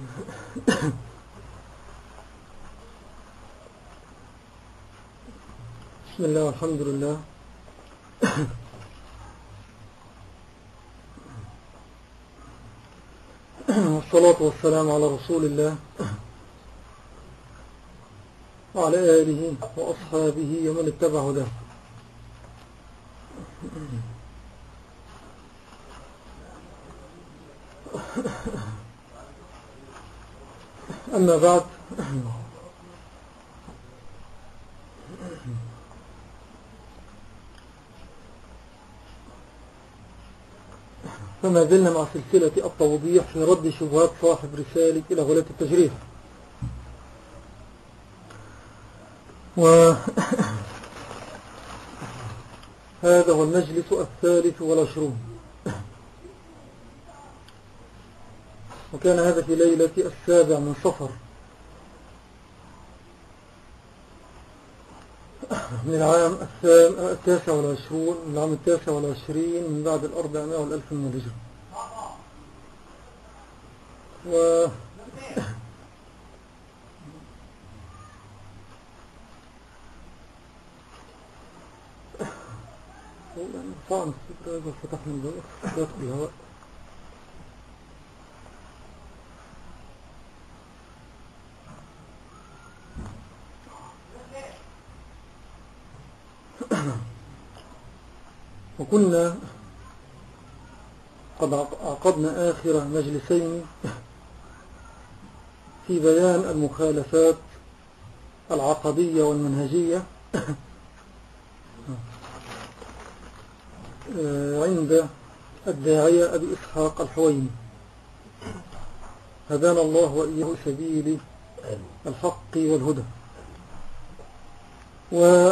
بسم الله والحمد لله. والصلاة والسلام على رسول الله. وعلى آله وأصحابه ومن اتبع له. أما بعد. فما زلنا مع سلسلة التوضيح في رد شبهات صاحب رسالة إلى غلاة التجريح و هذا هو المجلس الثالث والعشرون. وكان هذا في ليلة السابع من صفر. من العام التاسع والعشرون من العام التاسع والعشرين من بعد الأربعمائة والألف من الهجرة. و فتحنا الباب الهواء وكنا قد عقدنا آخر مجلسين في بيان المخالفات العقدية والمنهجية. عند الداعية أبي إسحاق الحويني. هدانا الله وإياه سبيل الحق والهدى. و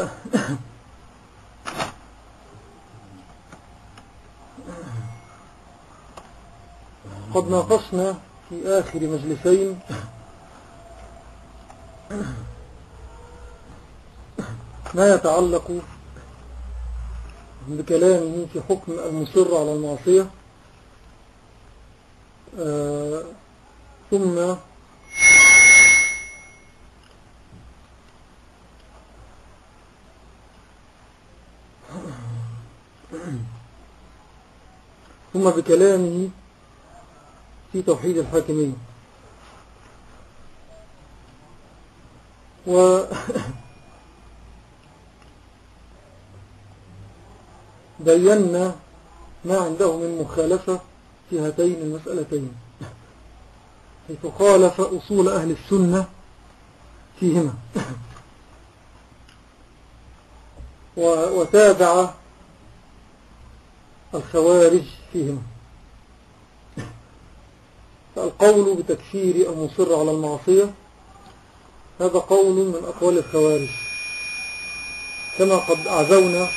قد ناقشنا في آخر مجلسين. ما يتعلق بكلامه في حكم المصر على المعصية. آه ثم ثم بكلامه في توحيد الحاكمية و بينا ما عنده من مخالفة في هاتين المسألتين. حيث خالف أصول أهل السنة فيهما. وتابع الخوارج فيهما. فالقول بتكفير المصر على المعصية هذا قول من أقوال الخوارج. كما قد أعزونا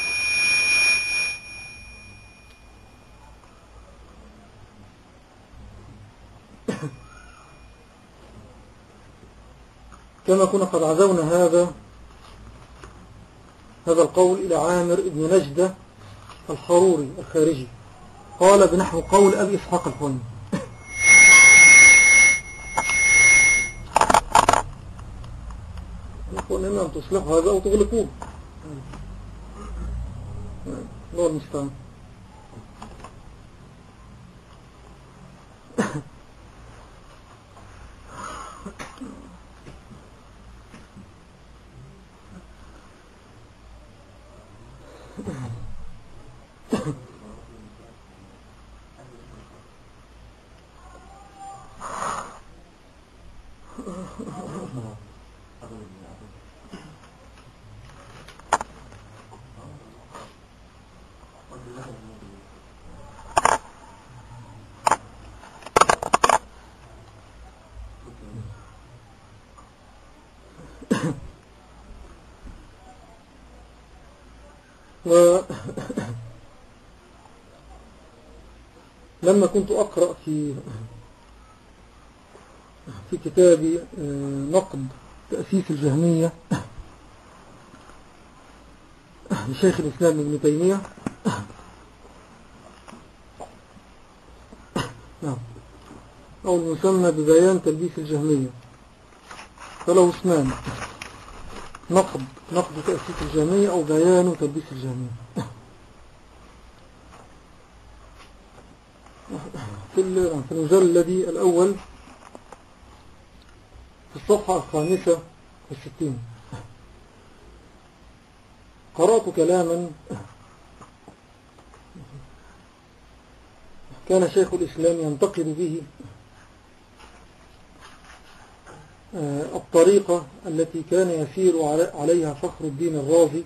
كما كنا قد عزونا هذا هذا القول إلى عامر ابن نجدة الحروري الخارجي. قال بنحو قول أبي إسحاق الحويني يقول إما أن تصلحوا هذا أو تغلقوه الله المستعان لما كنت أقرأ في في كتابي آه، نقد تأسيس الجهمية لشيخ الإسلام ابن تيمية. نعم. أو المسمى ببيان تلبيس الجهمية فله اسمان نقد نقد تأسيس الجهمية أو بيان تلبيس الجهمية في المجال الذي الأول في الصفحة الخامسة والستين. قرأت كلاما. كان شيخ الإسلام ينتقد به آه، الطريقة التي كان يسير عليها فخر الدين الرازي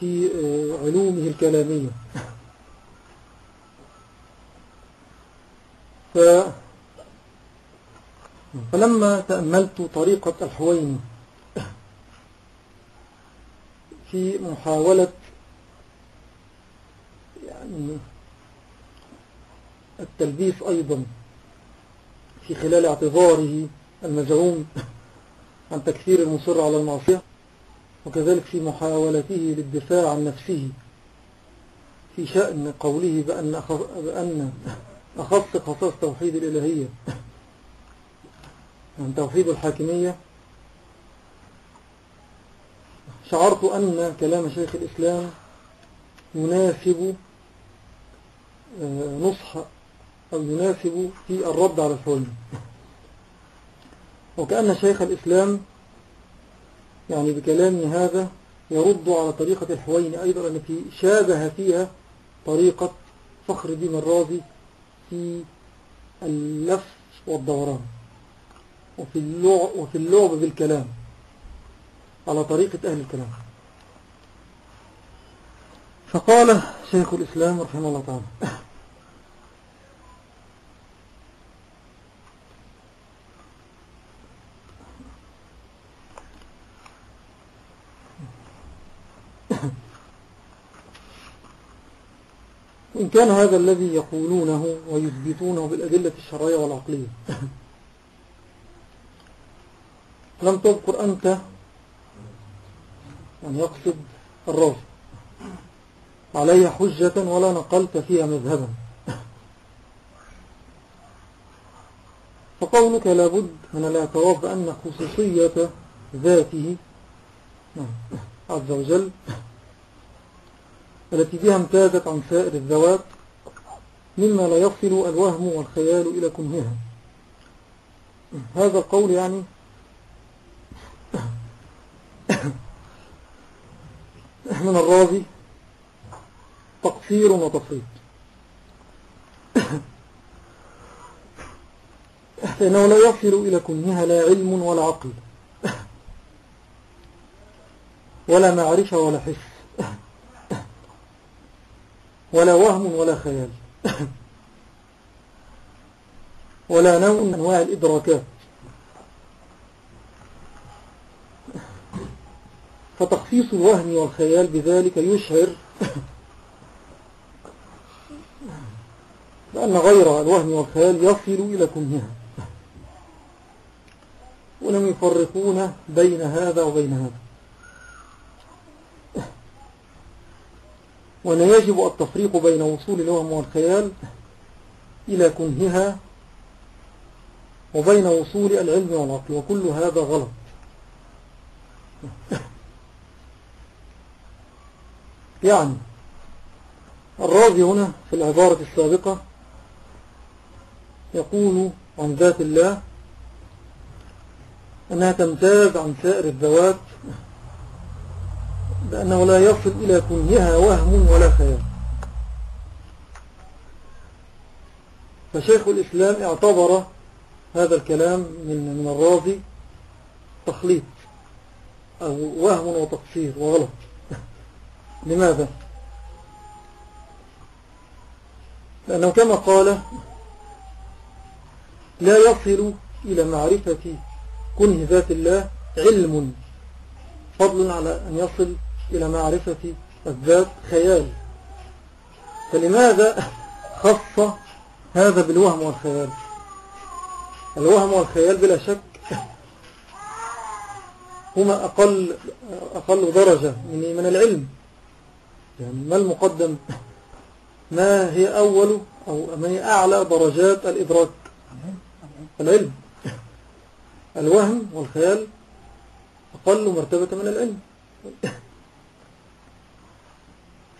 في آه، علومه الكلامية. ف فلما تأملت طريقة الحويني في محاولة يعني التلبيس أيضا في خلال اعتذاره المزعوم عن تكثير المصر على المعصية وكذلك في محاولته للدفاع عن نفسه في شأن قوله بأن, بأن أخص قصص توحيد الإلهية عن توحيد الحاكمية. شعرت أن كلام شيخ الإسلام يناسب آه، نصح أو يناسب في الرد على الحلم. وكأن شيخ الإسلام يعني بكلامه هذا يرد على طريقة الحوين أيضا التي شابه فيها طريقة فخر الدين الرازي في اللف والدوران وفي اللعب, وفي اللعب بالكلام على طريقة أهل الكلام. فقال شيخ الإسلام رحمه الله تعالى إن كان هذا الذي يقولونه ويثبتونه بالأدلة الشرعية والعقلية. لم تذكر أنت يعني يقصد الراجل علي حجة ولا نقلت فيها مذهبا. فقولك لابد من الاعتراف بأن خصوصية ذاته عز وجل التي بها امتازت عن سائر الذوات مما لا يصل الوهم والخيال إلى كنهها. هذا القول يعني من الراضي تقصير وتفريط فإنه لا يصل إلى كنها لا علم ولا عقل ولا معرفة ولا حس. ولا وهم ولا خيال. ولا نوع من أنواع الإدراكات فتخصيص الوهم والخيال بذلك يشعر بأن غير الوهم والخيال يصل إلى كنها. ولم يفرقون بين هذا وبين هذا. وأن يجب التفريق بين وصول الوهم والخيال إلى كنهها وبين وصول العلم والعقل وكل هذا غلط. يعني الراضي هنا في العبارة السابقة يقول عن ذات الله أنها تمتاز عن سائر الذوات بأنه لا يصل إلى كنيها وهم ولا خيال فشيخ الإسلام اعتبر هذا الكلام من من الراضي تخليط أو وهم وتقصير وغلط لماذا؟ لأنه كما قال لا يصل إلى معرفة كنه ذات الله علم فضل على أن يصل إلى معرفة الذات خيال. فلماذا خص هذا بالوهم والخيال؟ الوهم والخيال بلا شك هما أقل, أقل درجة من, من العلم. يعني ما المقدم؟ ما هي أول أو ما هي أعلى درجات الإدراك؟ العلم. الوهم والخيال أقل مرتبة من العلم.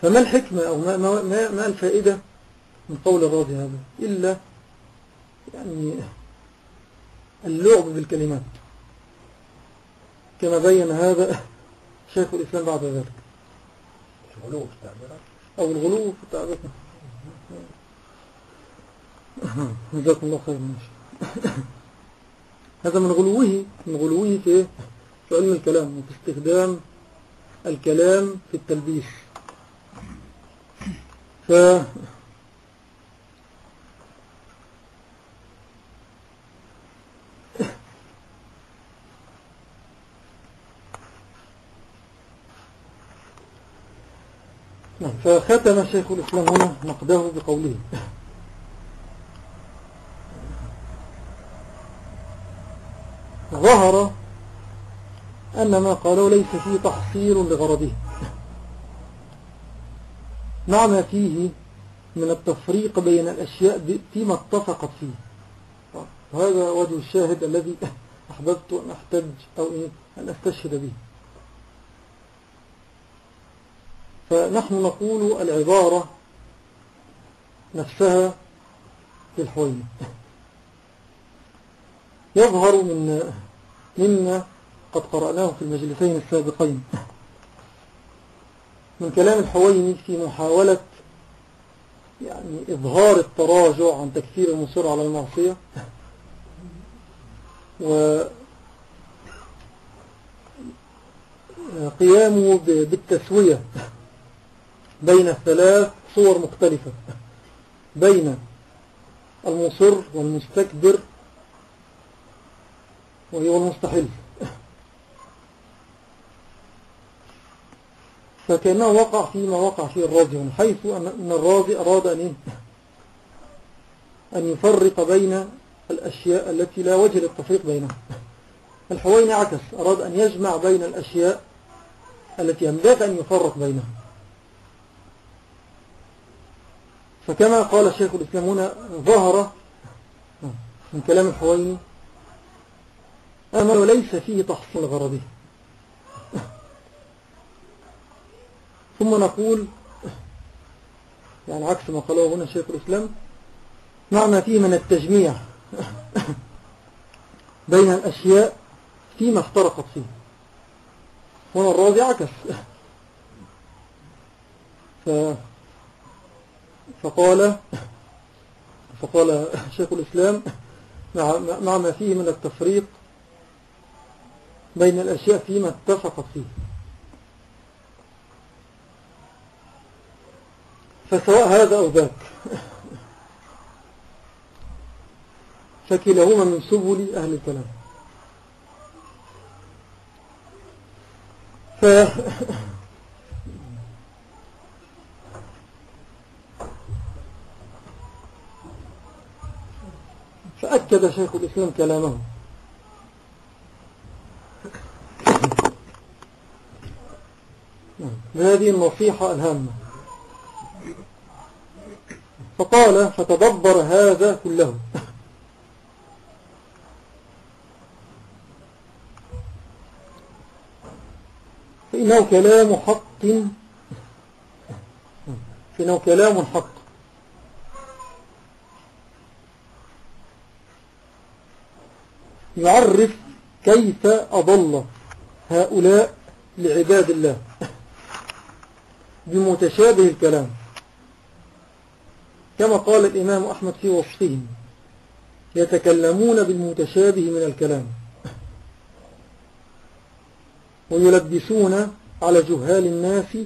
فما الحكمة أو ما, ما, ما الفائدة من قول الراضي هذا؟ إلا يعني اللعب بالكلمات. كما بين هذا شيخ الإسلام بعد ذلك. الغلو في التعبيرات. أو الغلو في التعبيرات. جزاكم الله خير ماشي هذا من غلوه من غلوه في في علم الكلام وفي استخدام الكلام في التلبيس. ف نعم، فختم شيخ الإسلام هنا نقده بقوله. ظهر أن ما قالوا ليس فيه تحصيل لغرضه. مع ما فيه من التفريق بين الأشياء فيما اتفقت فيه. وهذا وجه الشاهد الذي أحببت أن أحتج أو أن أستشهد به. فنحن نقول العبارة نفسها في الحوينة يظهر من مما قد قرأناه في المجلسين السابقين. من كلام الحويني في محاولة يعني إظهار التراجع عن تكثير المصر على المعصية. وقيامه بالتسوية بين الثلاث صور مختلفة. بين المصر والمستكبر وهو المستحيل فكأنه وقع فيما وقع فيه الراضي من حيث أن الراضي أراد أن؟ أن يفرق بين الأشياء التي لا وجه للتفريق بينها الحوين عكس أراد أن يجمع بين الأشياء التي ينبغي أن يفرق بينها فكما قال الشيخ الإسلام هنا ظهر من كلام الحويني أمر ليس فيه تحصيل غرضه ثم نقول يعني عكس ما قاله هنا شيخ الإسلام معنى فيه من التجميع بين الأشياء فيما افترقت فيه. هنا الراضي عكس. ف فقال فقال شيخ الإسلام مع ما فيه من التفريق بين الأشياء فيما اتفقت فيه. فسواء هذا أو ذاك. فكلاهما من سبل أهل الكلام. ف فأكد شيخ الإسلام كلامه. بهذه النصيحة الهامة. فقال فتدبر هذا كله. فإنه كلام حق. فإنه كلام حق. يعرف كيف أضل هؤلاء لعباد الله. بمتشابه الكلام. كما قال الإمام أحمد في وصفهم يتكلمون بالمتشابه من الكلام ويلبسون على جهال الناس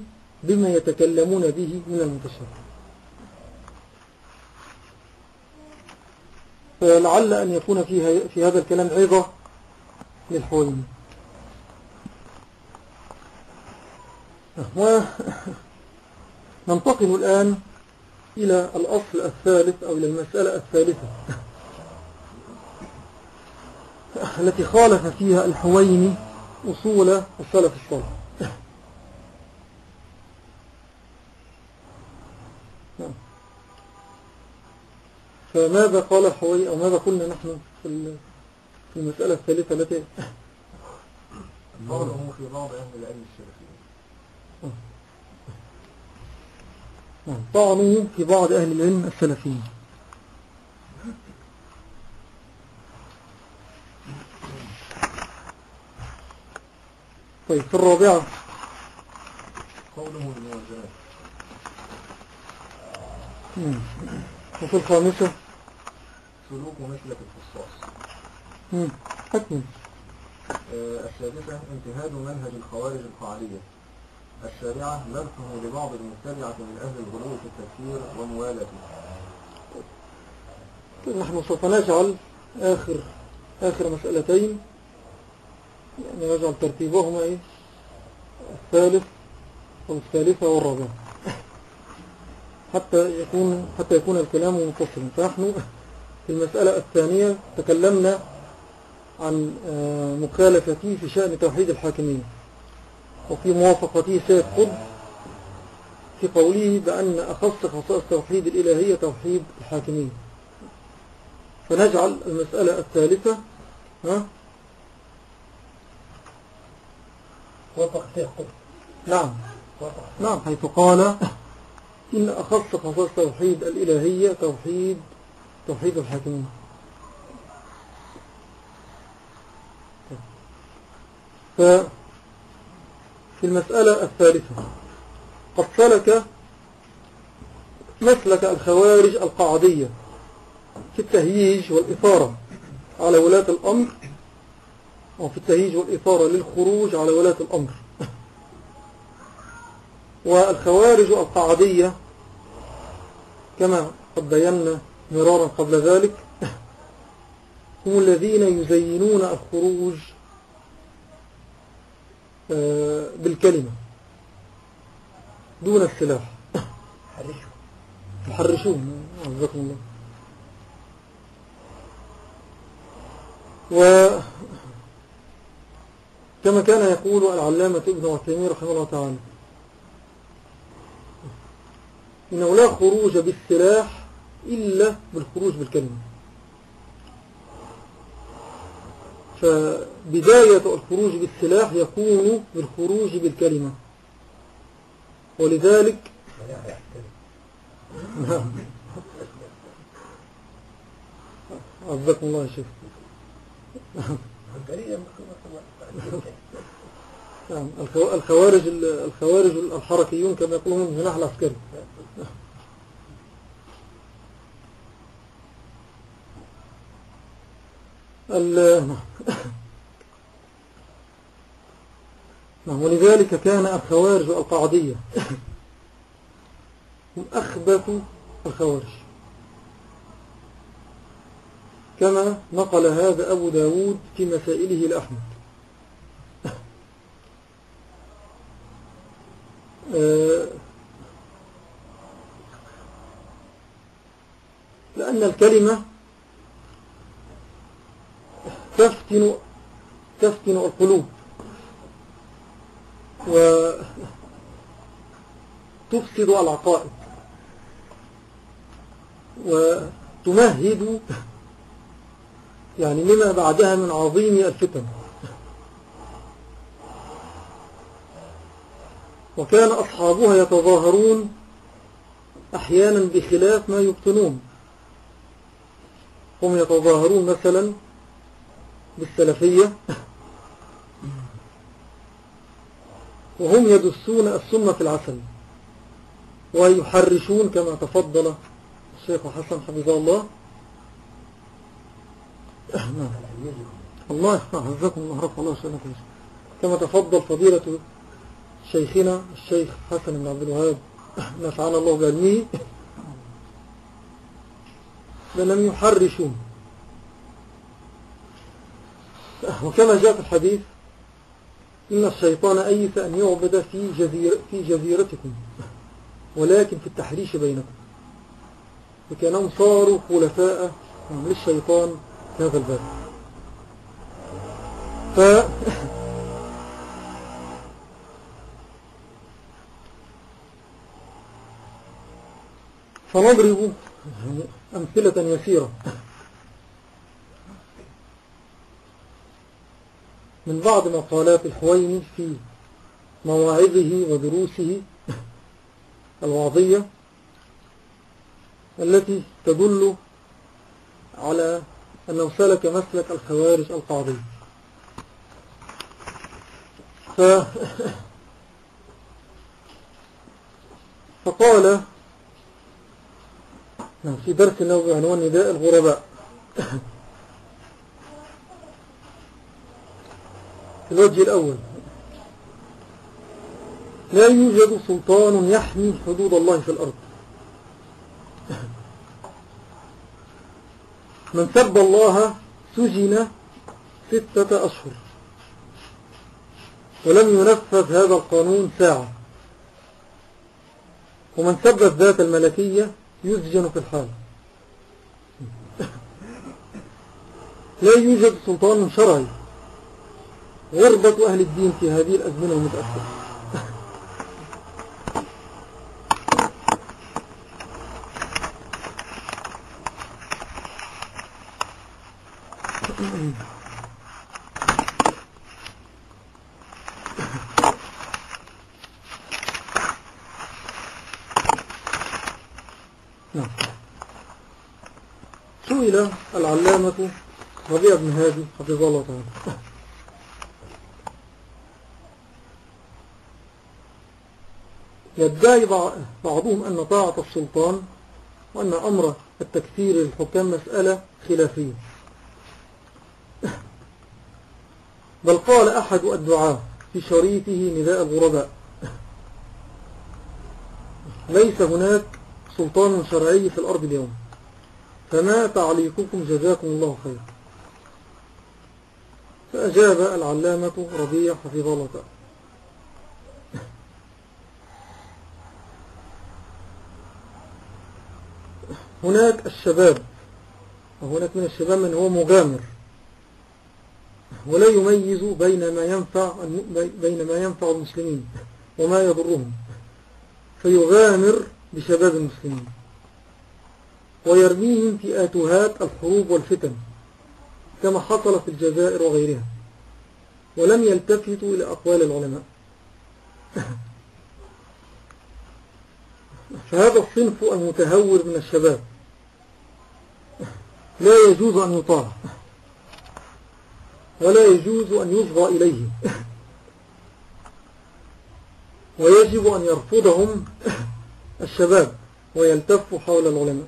بما يتكلمون به من المتشابه. فلعل أن يكون في هذا الكلام عظة للحوين وننتقل الآن إلى الأصل الثالث أو إلى المسألة الثالثة. التي خالف فيها الحويني أصول السلف الصالح. فماذا قال الحوي أو ماذا قلنا نحن في المسألة الثالثة التي قوله في بعض أهل العلم نعم طعنوا في بعض أهل العلم السلفيين. طيب في الرابعة قوله الموازنات وفي الخامسة سلوك مثلك القصاص حكم. آه، السادسة انتهاد منهج الخوارج القاعدية السابعة مدحه لبعض المتبعة من أهل الغلو في التفكير وموالاته نحن سوف نجعل آخر آخر مسألتين. يعني نجعل ترتيبهما إيه؟ الثالث والثالثة والرابعة حتى يكون حتى يكون الكلام منفصلا فنحن في المسألة الثانية تكلمنا عن آه، مخالفتي في شأن توحيد الحاكمية وفي موافقته سيد قطب في قوله بأن أخص خصائص توحيد الإلهية توحيد الحاكمية فنجعل المسألة الثالثة ها؟ وافق سيد قطب. نعم. نعم حيث قال إن أخص خصائص توحيد الإلهية توحيد توحيد الحاكمية ففي المسألة الثالثة. قد سلك مسلك الخوارج القعدية في التهييج والإثارة على ولاة الأمر وفي التهييج والإثارة للخروج على ولاة الأمر. والخوارج القعدية كما قد بينا مرارا قبل ذلك هم الذين يزينون الخروج بالكلمة. دون السلاح يحرشون عزكم الله. و كما كان يقول العلامة ابن عثيمين رحمه الله تعالى إنه لا خروج بالسلاح إلا بالخروج بالكلمة. فبداية الخروج بالسلاح يكون بالخروج بالكلمة. ولذلك عزكم الله شيخ. نعم الخوارج الخوارج الحركيون كما يقولون جناح العسكري نعم نعم ولذلك كان الخوارج القعدية هم أخبث الخوارج. كما نقل هذا أبو داود في مسائله لأحمد آه، لأن الكلمة تفتن تفتن القلوب وتفسد العقائد وتمهد يعني لما بعدها من عظيم الفتن. وكان أصحابها يتظاهرون أحيانا بخلاف ما يبطنون. هم يتظاهرون مثلا بالسلفية وهم يدسون السنة في العسل ويحرشون كما تفضل الشيخ حسن حفظه الله. الله عزكم الله رفع الله سنكم كما تفضل فضيلة شيخنا الشيخ حسن بن عبد الوهاب نفعنا الله بعلمه لأنهم يحرشون. وكما جاء في الحديث إن الشيطان أيس أن يعبد في, جزير في جزيرتكم ولكن في التحريش بينكم. وكانهم صاروا خلفاء للشيطان في هذا الباب. ف فنضرب يعني أمثلة يسيرة. من بعض مقالات الحويني في مواعظه ودروسه الوعظية التي تدل على أنه سلك مسلك الخوارج القاضي. ف... فقال نعم، في درس له بعنوان نداء الغرباء. الوجه الأول. لا يوجد سلطان يحمي حدود الله في الأرض. من سب الله سجن ستة أشهر. ولم ينفذ هذا القانون ساعة. ومن سب الذات الملكية يسجن في الحال. لا يوجد سلطان شرعي. غربة أهل الدين في هذه الأزمنة المتأخرة نعم. سئل العلامة ربيع بن هادي حفظه الله تعالى يدعي بعضهم أن طاعة السلطان وأن أمر التكثير للحكام مسألة خلافية. بل قال أحد الدعاة في شريطه نداء الغرباء ليس هناك سلطان شرعي في الأرض اليوم فما تعليقكم؟ جزاكم الله خير فأجاب العلامة ربيع حفظ الله تعالى. هناك الشباب وهناك من الشباب من هو مغامر. ولا يميز بين ما ينفع بين ما ينفع المسلمين وما يضرهم. فيغامر بشباب المسلمين. ويرميهم في آتوهات الحروب والفتن كما حصل في الجزائر وغيرها. ولم يلتفتوا إلى أقوال العلماء. فهذا الصنف المتهور من الشباب. لا يجوز أن يطاع. ولا يجوز أن يصغى إليه. ويجب أن يرفضهم الشباب ويلتفوا حول العلماء.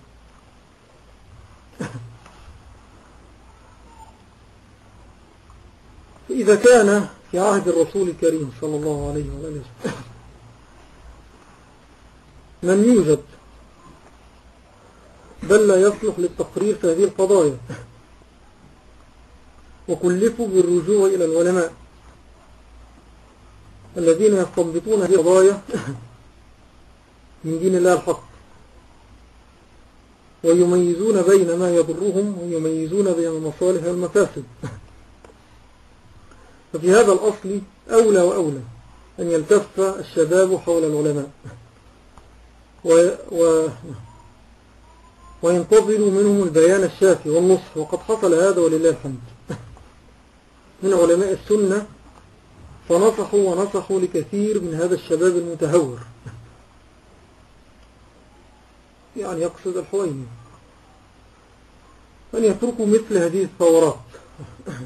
فإذا كان في عهد الرسول الكريم صلى الله عليه وسلم من يوجد بل لا يصلح للتقرير في هذه القضايا. وكلفوا بالرجوع إلى العلماء الذين يستنبطون هذه القضايا من دين الله الحق ويميزون بين ما يضرهم ويميزون بين المصالح والمفاسد ففي هذا الأصل أولى وأولى أن يلتف الشباب حول العلماء. و... و... وينتظروا منهم البيان الشافي والنصح وقد حصل هذا ولله الحمد. من علماء السنة فنصحوا ونصحوا لكثير من هذا الشباب المتهور. يعني يقصد الحويني. أن يتركوا مثل هذه الثورات.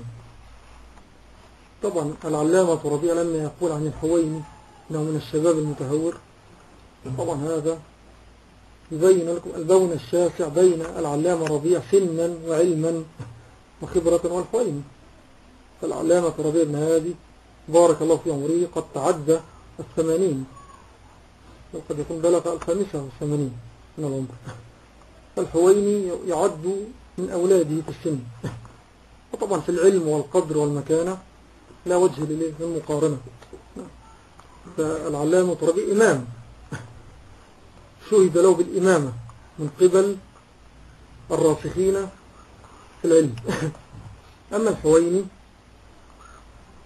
طبعا العلامة ربيع لما يقول عن الحويني أنه من الشباب المتهور طبعا هذا يبين لكم البون الشاسع بين العلامة ربيع سنا وعلما وخبرة والحويني فالعلامة ربيع بن هادي بارك الله في عمره قد تعدى الثمانين. وقد يكون بلغ الخامسة والثمانين من العمر. الحويني يعد من أولاده في السن. وطبعا في العلم والقدر والمكانة لا وجه للمقارنة فالعلامة ربيع إمام. شهد له بالإمامة من قبل الراسخين في العلم. أما الحويني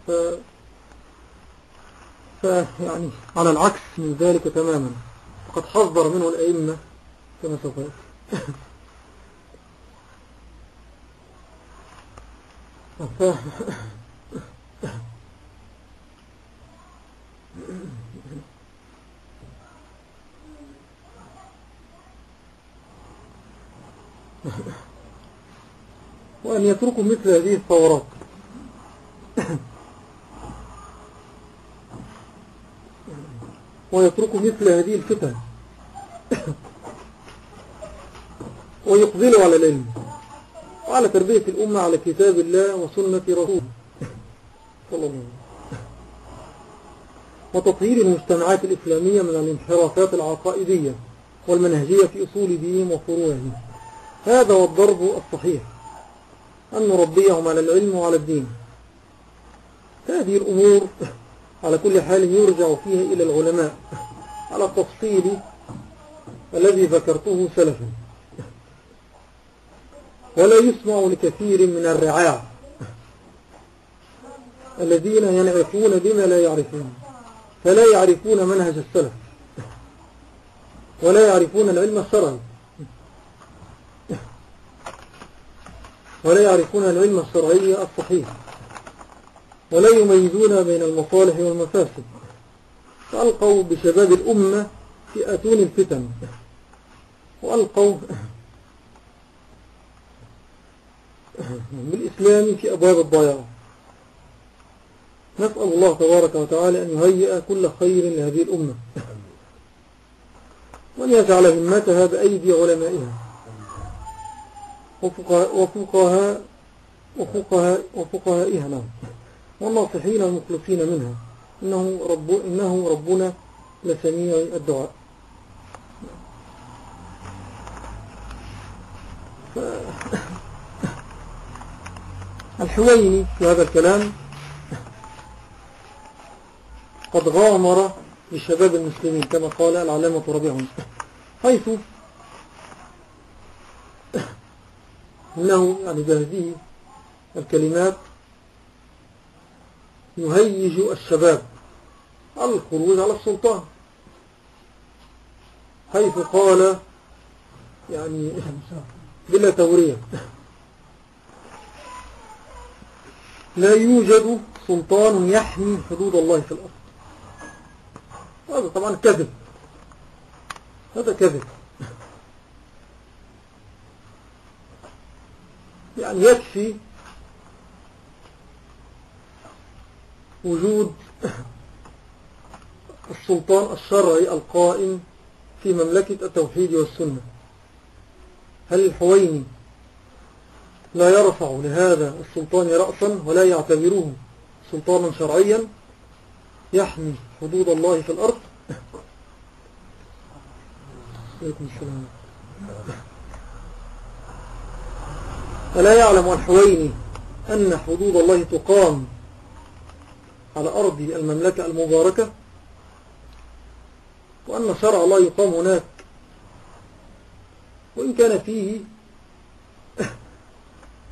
ف... فيعني على العكس من ذلك تماما. فقد حذر منه الأئمة كما سوف وأن يتركوا مثل هذه الثورات. ويتركوا مثل هذه الفتن. ويقبلوا على العلم. وعلى تربية الأمة على كتاب الله وسنة رسوله. صلى الله عليه وسلم. وتطهير المجتمعات الإسلامية من الانحرافات العقائدية والمنهجية في أصول دينهم وفروعهم هذا هو الضرب الصحيح. أن نربيهم على العلم وعلى الدين. هذه الأمور على كل حال يرجع فيها إلى العلماء على التفصيل الذي ذكرته سلفا. ولا يسمع لكثير من الرعاع الذين ينعفون بما لا يعرفون. فلا يعرفون منهج السلف. ولا يعرفون العلم الشرعي ولا يعرفون العلم الشرعي الصحيح ولا يميزون بين المصالح والمفاسد. فألقوا بشباب الأمة في أتون الفتن. وألقوا بالإسلام في أبواب الضياع. نسأل الله تبارك وتعالى أن يهيئ كل خير لهذه الأمة. وأن يجعل همتها بأيدي علمائها. وفقهاء وفقهاء وفقهائها نعم والناصحين المخلصين منها. إنه, رب إنه ربنا لسميع الدعاء. الحويني في هذا الكلام قد غامر بشباب المسلمين كما قال العلامة ربيع حيث أنه يعني بهذه الكلمات يهيج الشباب على الخروج على السلطان. حيث قال يعني بلا تورية لا يوجد سلطان يحمي حدود الله في الأرض. هذا طبعا كذب. هذا كذب. يعني يكفي وجود السلطان الشرعي القائم في مملكة التوحيد والسنة. هل الحويني لا يرفع لهذا السلطان رأسا ولا يعتبروه سلطانا شرعيا؟ يحمي حدود الله في الأرض. ألا يعلم الحويني أن حدود الله تقام على أرض المملكة المباركة؟ وأن شرع الله يقام هناك؟ وإن كان فيه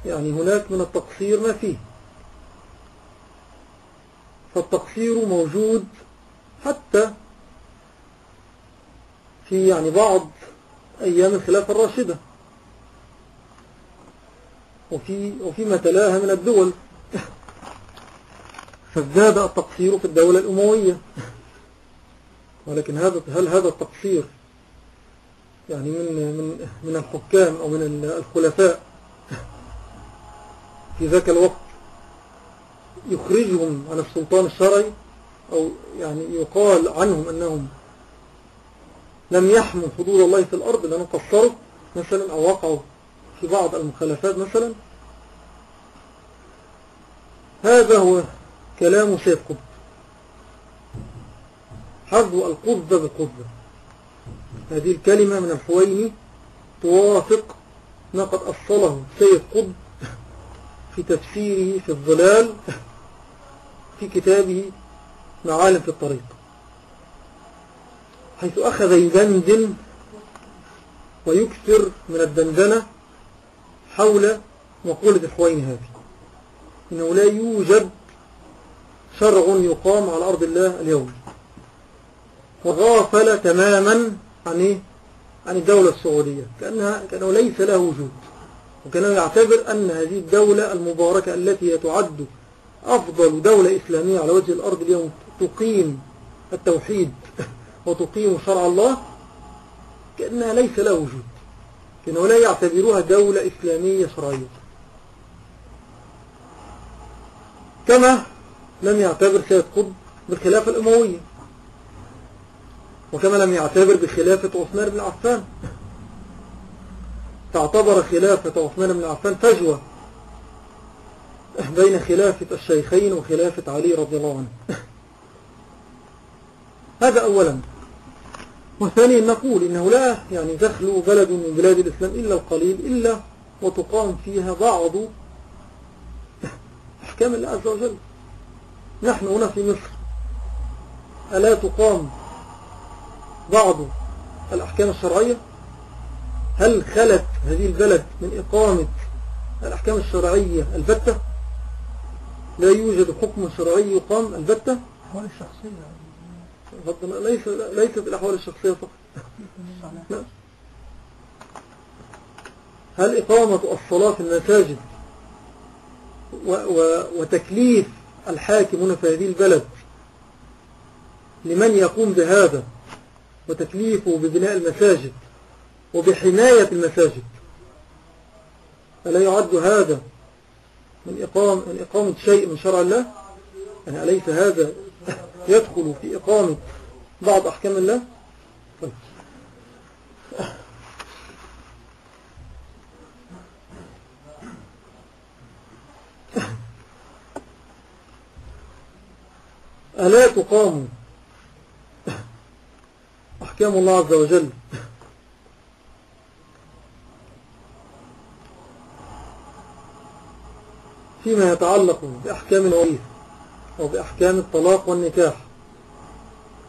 يعني هناك من التقصير ما فيه. فالتقصير موجود حتى في يعني بعض أيام الخلافة الراشدة. وفي وفيما تلاها من الدول. فازداد التقصير في الدولة الأموية. ولكن هذا هل هذا التقصير يعني من من من الحكام أو من الخلفاء في ذاك الوقت يخرجهم عن السلطان الشرعي؟ أو يعني يقال عنهم أنهم لم يحموا حدود الله في الأرض لأنهم قصروا مثلا أو وقعوا في بعض المخالفات مثلا. هذا هو كلام سيد قطب حظو القذة بالقذة هذه الكلمة من الحويني. توافق ما قد أصله سيد قطب في تفسيره في الظلال في كتابه معالم في الطريق. حيث أخذ يدندن ويكثر من الدندنة حول مقولة الحوين هذه. إنه لا يوجد شرع يقام على أرض الله اليوم. وغافل تماما عن إيه؟ عن الدولة السعودية. كأنها كأنه ليس له وجود. وكأنه يعتبر أن هذه الدولة المباركة التي تعد أفضل دولة إسلامية على وجه الأرض اليوم تقيم التوحيد وتقيم شرع الله كأنها ليس له وجود. كأنه لا يعتبروها دولة إسلامية شرعية. كما لم يعتبر سيد قطب بالخلافة الأموية. وكما لم يعتبر بخلافة عثمان بن عفان. تعتبر خلافة عثمان بن عفان فجوة بين خلافة الشيخين وخلافة علي رضي الله عنه. هذا أولا. وثانيا نقول إنه لا يعني تخلو بلد من بلاد الإسلام إلا القليل إلا وتقام فيها بعض أحكام الله عز وجل. نحن هنا في مصر ألا تقام بعض الأحكام الشرعية؟ هل خلت هذه البلد من إقامة الأحكام الشرعية البتة؟ لا يوجد حكم شرعي يقام البتة؟ أحوال الشخصية. ليس ليست الأحوال الشخصية فقط. هل إقامة الصلاة في المساجد وتكليف الحاكم هنا في هذه البلد لمن يقوم بهذا وتكليفه ببناء المساجد وبحماية المساجد ألا يعد هذا من إقام من إقامة شيء من شرع الله يعني أليس هذا يدخل في إقامة بعض أحكام الله طيب. ألا تقام أحكام الله عز وجل فيما يتعلق بأحكام الوريث أو بأحكام الطلاق والنكاح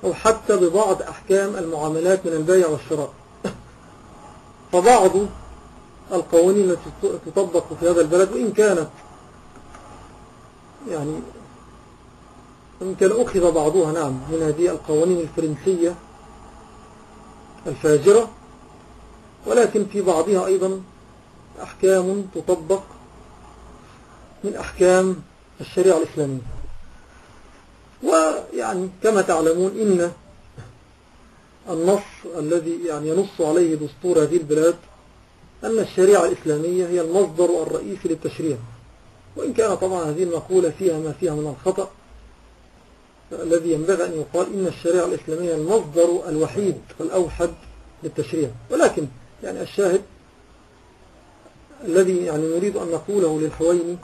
أو حتى ببعض أحكام المعاملات من البيع والشراء. فبعض القوانين التي تطبق في هذا البلد وإن كانت يعني إن كان أخذ بعضها نعم من هذه القوانين الفرنسية الفاجرة ولكن في بعضها أيضا أحكام تطبق من أحكام الشريعة الإسلامية. ويعني كما تعلمون إن النص الذي يعني ينص عليه دستور هذه البلاد أن الشريعة الإسلامية هي المصدر الرئيسي للتشريع. وإن كان طبعا هذه المقولة فيها ما فيها من الخطأ الذي ينبغي أن يقال إن الشريعة الإسلامية المصدر الوحيد والأوحد للتشريع. ولكن يعني الشاهد الذي يعني نريد أن نقوله للحويني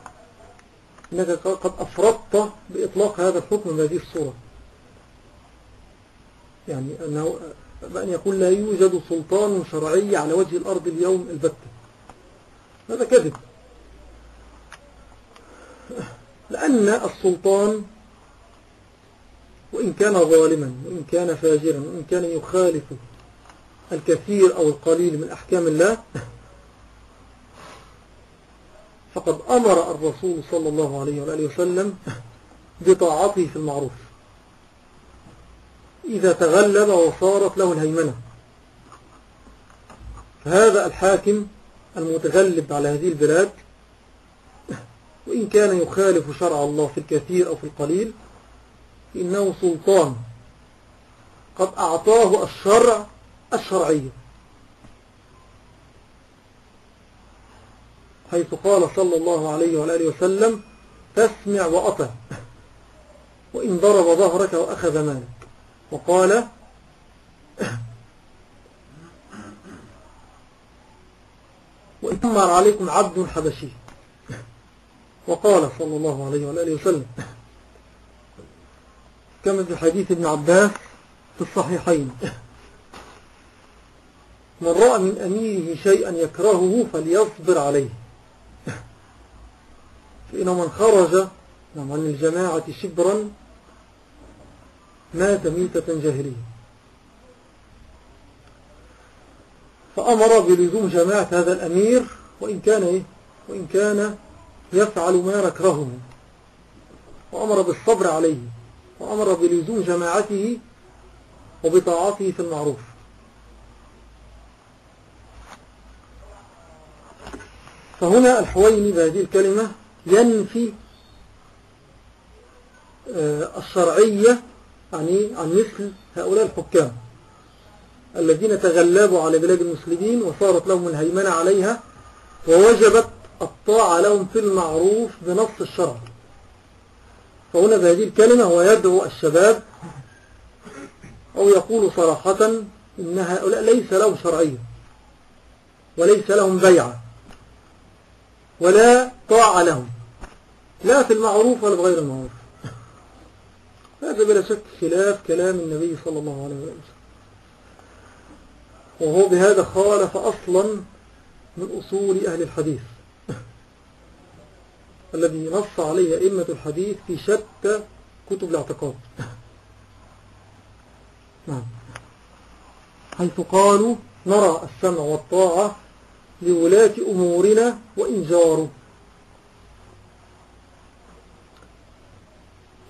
أنك قد أفرطت بإطلاق هذا الحكم بهذه الصورة. يعني أنه بأن يقول لا يوجد سلطان شرعي على وجه الأرض اليوم البتة. هذا كذب. لأن السلطان وإن كان ظالما وإن كان فاجرا وإن كان يخالف الكثير أو القليل من أحكام الله فقد أمر الرسول صلى الله عليه وآله وسلم بطاعته في المعروف. إذا تغلب وصارت له الهيمنة. فهذا الحاكم المتغلب على هذه البلاد وإن كان يخالف شرع الله في الكثير أو في القليل إنه سلطان. قد أعطاه الشرع الشرعية حيث قال صلى الله عليه وآله وسلم فاسمع وأطع وإن ضرب ظهرك وأخذ مالك. وقال وإن تمر عليكم عبد حبشي. وقال صلى الله عليه وآله وسلم كما في حديث ابن عباس في الصحيحين من رأى من أميره شيئا يكرهه فليصبر عليه. فإن من خرج عن الجماعة شبرا مات ميتة جاهلية. فأمر بلزوم جماعة هذا الأمير وإن كان إيه؟ وإن كان يفعل ما نكرهه وأمر بالصبر عليه وأمر بلزوم جماعته وبطاعته في المعروف. فهنا الحويني بهذه الكلمة ينفي آه، الشرعية يعني عن مثل هؤلاء الحكام الذين تغلبوا على بلاد المسلمين وصارت لهم الهيمنة عليها ووجبت الطاعة لهم في المعروف بنص الشرع. فهنا بهذه الكلمة هو يدعو الشباب أو يقول صراحة إن هؤلاء ليس لهم شرعية وليس لهم بيعة. ولا طاعة لهم. لا في المعروف ولا بغير المعروف. هذا بلا شك خلاف كلام النبي صلى الله عليه وسلم. وهو بهذا خالف أصلا من أصول أهل الحديث. الذي نص عليه أئمة الحديث في شتى كتب الاعتقاد. نعم. حيث قالوا نرى السمع والطاعة لولاة أمورنا وإن جاروا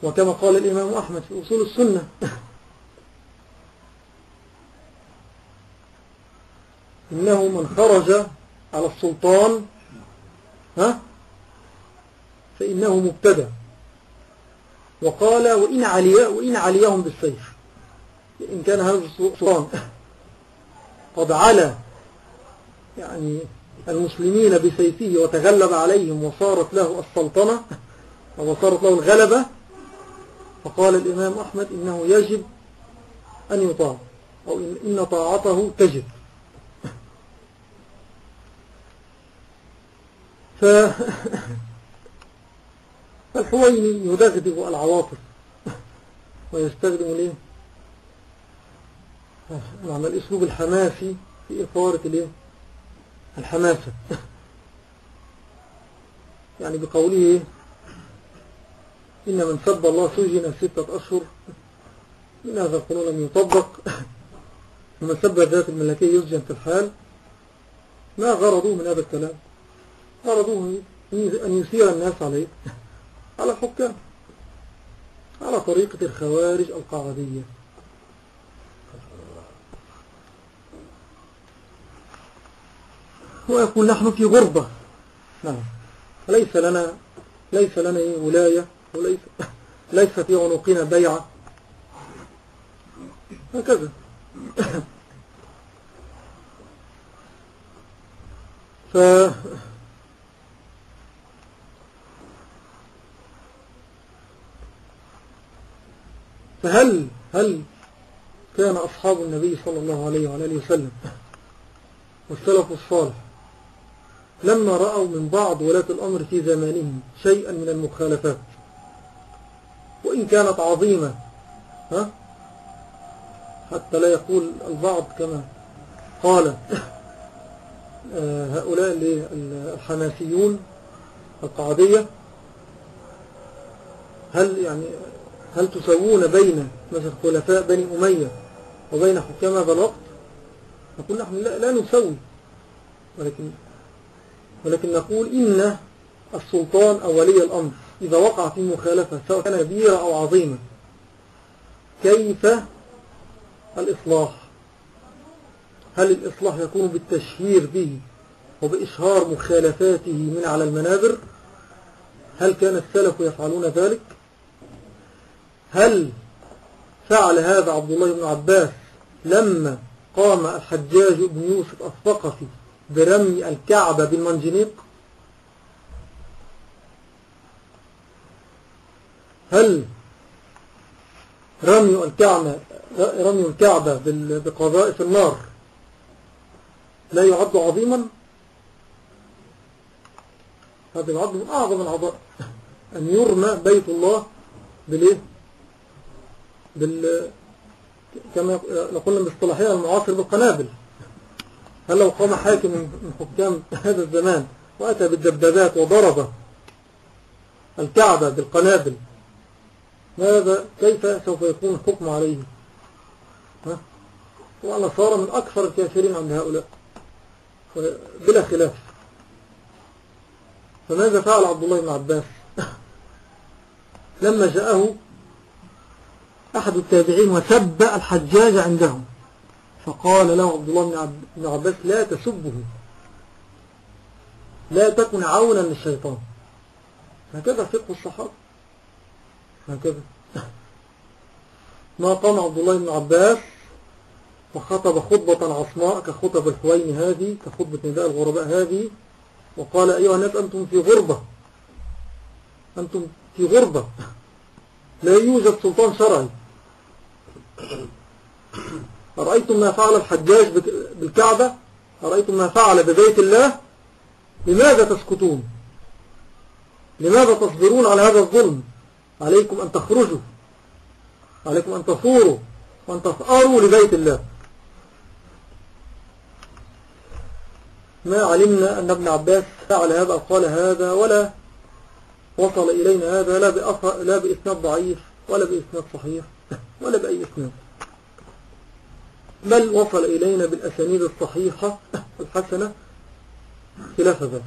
وكما قال الإمام أحمد في أصول السنة. إنه من خرج على السلطان ها؟ فإنه مبتدع. وقال وإن, علي وإن عليهم بالسيف. إن كان هذا السلطان. قد على يعني المسلمين بسيفه وتغلب عليهم وصارت له السلطنة وصارت له الغلبة فقال الإمام أحمد إنه يجب أن يطاع أو إن طاعته تجب. ف... فالحويني يدغدغ العواطف. ويستخدم الايه معنى الأسلوب الحماسي في إثارة الايه الحماسة يعني بقوله إن من سب الله سجن ستة أشهر من هذا القانون لم يطبق؟ ومن سب الذات الملكية يسجن في الحال؟ ما غرضوه من هذا الكلام؟ غرضوه أن يثير الناس عليه. على الحكام على طريقة الخوارج القاعدية. ويقول نحن في غربة. نعم. ليس لنا ليس لنا ولاية وليس ليس في عنقنا بيعة. هكذا. ف فهل هل كان أصحاب النبي صلى الله عليه وعلى وسلم والسلف الصالح لما رأوا من بعض ولاة الأمر في زمانهم شيئا من المخالفات. وإن كانت عظيمة ها؟ حتى لا يقول البعض كما قال. آه، هؤلاء الحماسيون القعدية هل يعني هل تسوون بين مثلا خلفاء بني أمية وبين حكام هذا الوقت نقول نحن لا, لا نسوي ولكن ولكن نقول إن السلطان أو ولي الأمر إذا وقع في مخالفة سواء كان كبيرة أو عظيمة. كيف الإصلاح؟ هل الإصلاح يكون بالتشهير به وبإشهار مخالفاته من على المنابر؟ هل كان السلف يفعلون ذلك؟ هل فعل هذا عبد الله بن عباس لما قام الحجاج بن يوسف الثقفي برمي الكعبة بالمنجنيق؟ هل رمي الكعبة رمي الكعبة بقذائف النار لا يعد عظيما؟ هذا يعد من أعظم العظائم. أن يرمى بيت الله بالإيه؟ بال كما نقول باصطلاحنا المعاصر بالقنابل. هل لو قام حاكم من حكام هذا الزمان وأتى بالدبابات وضرب الكعبة بالقنابل ماذا كيف سوف يكون الحكم عليه؟ ها؟ وأنا صار من أكثر الكافرين عند هؤلاء بلا خلاف. فماذا فعل عبد الله بن عباس؟ لما جاءه أحد التابعين وسب الحجاج عندهم. فقال له عبد الله بن عباس لا تسبه. لا تكن عونا للشيطان. هكذا فقه الصحابة. هكذا. ما قام عبد الله بن عباس وخطب خطبة عصماء كخطب الحوين هذه كخطبة نداء الغرباء هذه وقال أيها الناس أنتم في غربة. أنتم في غربة. لا يوجد سلطان شرعي. أرأيتم ما فعل الحجاج بالكعبة؟ أرأيتم ما فعل ببيت الله؟ لماذا تسكتون؟ لماذا تصبرون على هذا الظلم؟ عليكم أن تخرجوا. عليكم أن تصوروا وأن تثاروا لبيت الله. ما علمنا أن ابن عباس فعل هذا قال هذا ولا وصل إلينا هذا لا, بإسناد ضعيف ولا بإسناد صحيح ولا بأي إسناد. بل وصل إلينا بالأسانيد الصحيحة الحسنة؟ خلاف ذلك.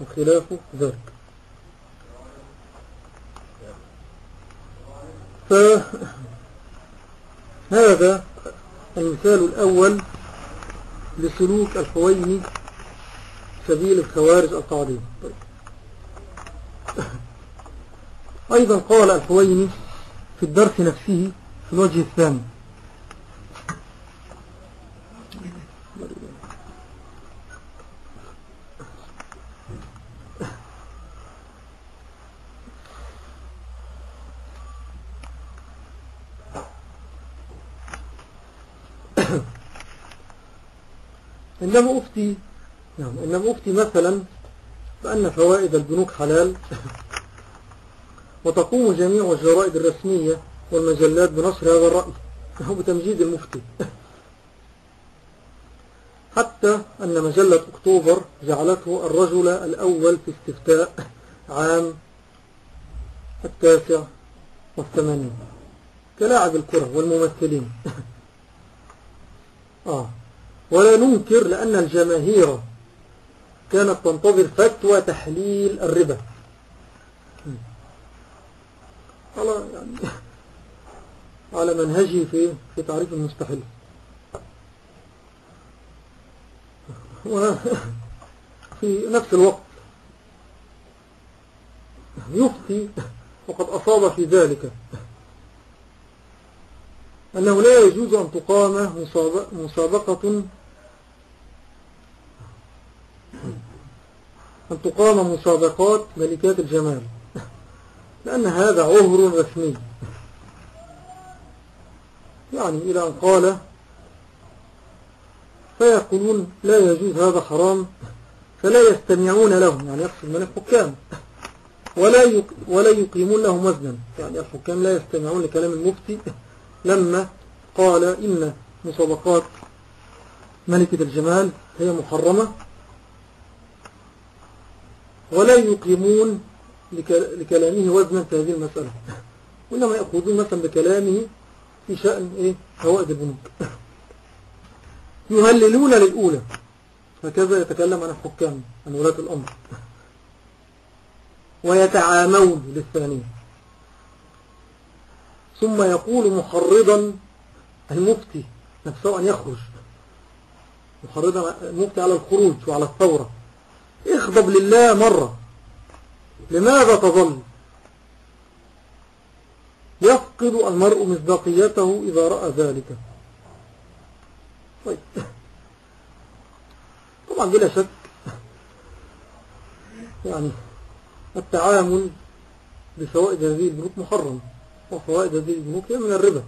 وخلاف ذلك. فهذا المثال الأول لسلوك الحويني سبيل الخوارج القاعدين. أيضا قال الحويني في الدرس نفسه في الوجه الثاني إنما أفتي نعم إنما أفتي مثلا بأن فوائد البنوك حلال. وتقوم جميع الجرائد الرسمية والمجلات بنشر هذا الرأي أو بتمجيد المفتي. حتى أن مجلة أكتوبر جعلته الرجل الأول في استفتاء عام التاسع والثمانين. كلاعب الكرة والممثلين. آه. ولا ننكر لأن الجماهير كانت تنتظر فتوى تحليل الربا. على يعني على منهجي في في تعريف المستحيل. في نفس الوقت يفتي وقد أصاب في ذلك أنه لا يجوز أن تقام مسابقة أن تقام مسابقات ملكات الجمال. لأن هذا عهر رسمي. يعني إلى أن قال فيقولون لا يجوز هذا حرام. فلا يستمعون لهم. يعني يقصد من الحكام. ولا ولا يقيمون لهم وزنا. يعني الحكام لا يستمعون لكلام المفتي لما قال إن مسابقات ملكة الجمال هي محرمة. ولا يقيمون لكلامه وزنا في هذه المسألة. وإنما يأخذون مثلا بكلامه في شأن إيه؟ فوائد البنوك. يهللون للأولى. هكذا يتكلم عن الحكام عن ولاة الأمر. ويتعامون للثانية. ثم يقول محرضا المفتي نفسه أن يخرج. محرضا المفتي على الخروج وعلى الثورة. اغضب لله مرة. لماذا تظل يفقد المرء مصداقيته إذا رأى ذلك. طيب. طبعا بلا شك. يعني التعامل بفوائد هذه البنوك محرم. وفوائد هذه البنوك هي من الربا.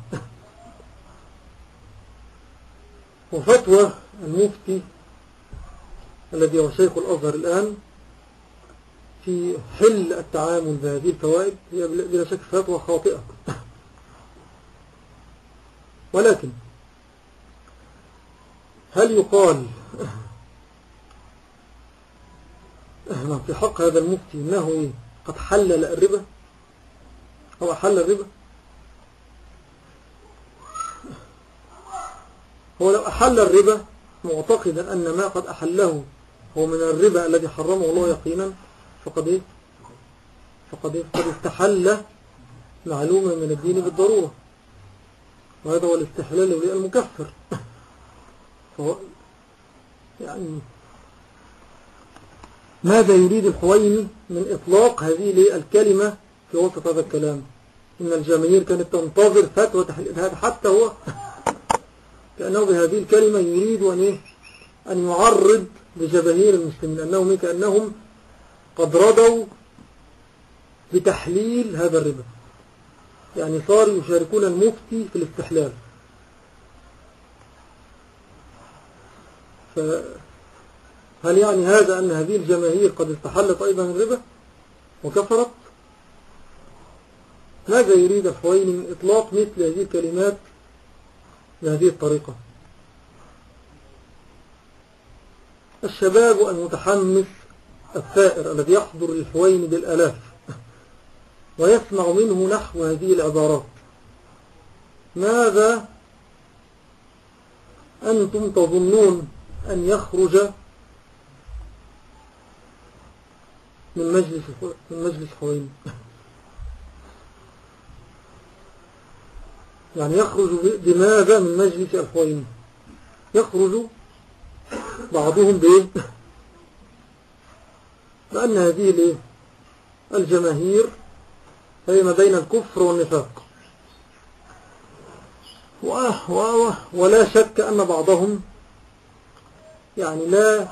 وفتوى المفتي الذي هو شيخ الأزهر الآن في حل التعامل بهذه الفوائد هي بلا شك فتوى خاطئة. ولكن هل يقال في حق هذا المفتي أنه قد حلل الربا؟ هو حل الربا؟ هو لو أحل الربا معتقدا أن ما قد أحله هو من الربا الذي حرمه الله يقينا. فقد إيه؟ فقد إيه؟ فقد استحل معلومة من الدين بالضرورة. وهذا هو الاستحلال المكفر. فهو يعني ماذا يريد الحويني من إطلاق هذه الكلمة في وسط هذا الكلام؟ إن الجماهير كانت تنتظر فتوى تحليل الإرهاب حتى هو. كأنه بهذه الكلمة يريد أن, إيه؟ أن يعرض لجماهير المسلمين أنهم كأنهم قد رضوا بتحليل هذا الربا. يعني صاروا يشاركون المفتي في الاستحلال. فهل يعني هذا أن هذه الجماهير قد استحلت أيضا الربا وكفرت؟ ماذا يريد الحويني من إطلاق مثل هذه الكلمات بهذه الطريقة؟ الشباب المتحمس الثائر الذي يحضر الحوين بالألاف ويسمع منه نحو هذه العبارات. ماذا أنتم تظنون أن يخرج من مجلس من مجلس حوين يعني يخرج بماذا من مجلس الحوين يخرج بعضهم بإيه بأن هذه الجماهير هي ما بين الكفر والنفاق. ولا شك أن بعضهم يعني لا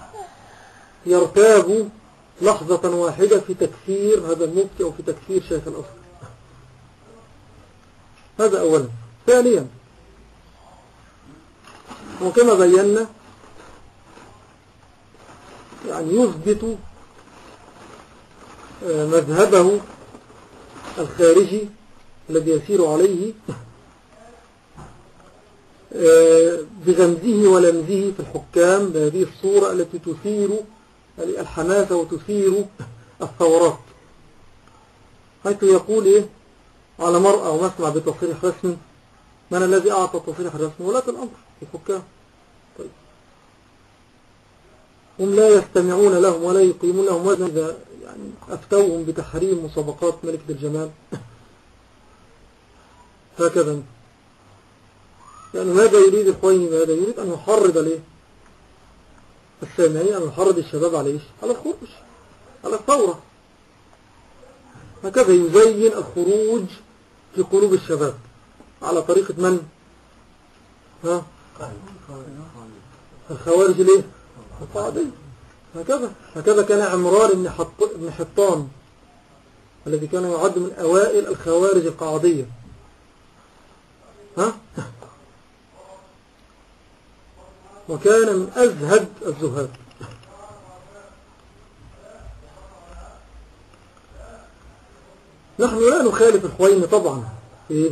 يرتاب لحظة واحدة في تكفير هذا المفتي أو في تكفير شيخ الأصل. هذا أولا. ثانيا وكما بينا يعني يثبت آه، مذهبه الخارجي الذي يسير عليه آه، بغمزه ولمزه في الحكام بهذه الصورة التي تثير الحماسة وتثير الثورات. حيث يقول إيه؟ على مرأة ومسمع بتصريح رسمي من الذي أعطى التصريح الرسمي ولاة الأمر الحكام طيب هم لا يستمعون لهم ولا يقيمون لهم وزن. إذا يعني أفتوهم بتحريم مسابقات ملكة الجمال هكذا. يعني ماذا يريد الخويني ماذا يريد أن يحرض عليه؟ السامعين أن يحرض الشباب على إيش على الخروج على الثورة. هكذا يزين الخروج في قلوب الشباب. على طريقة من؟ ها؟ الخوارج ليه؟ القاعدية هكذا هكذا كان عمران بن حطان الذي كان يعد من أوائل الخوارج القاعدية ها؟ وكان من أزهد الزهاد. نحن لا نخالف الخوين طبعا في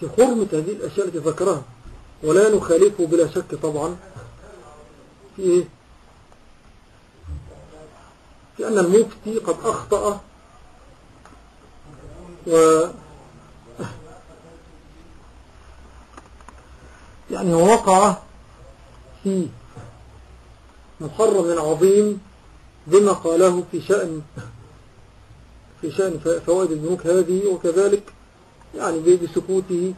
في حرمة هذه الأشياء التي ذكرها ولا نخالفه بلا شك طبعا. في إيه؟ في أن المفتي قد أخطأ و يعني وقع في محرم عظيم بما قاله في شأن في شأن فوائد البنوك هذه وكذلك يعني بسكوته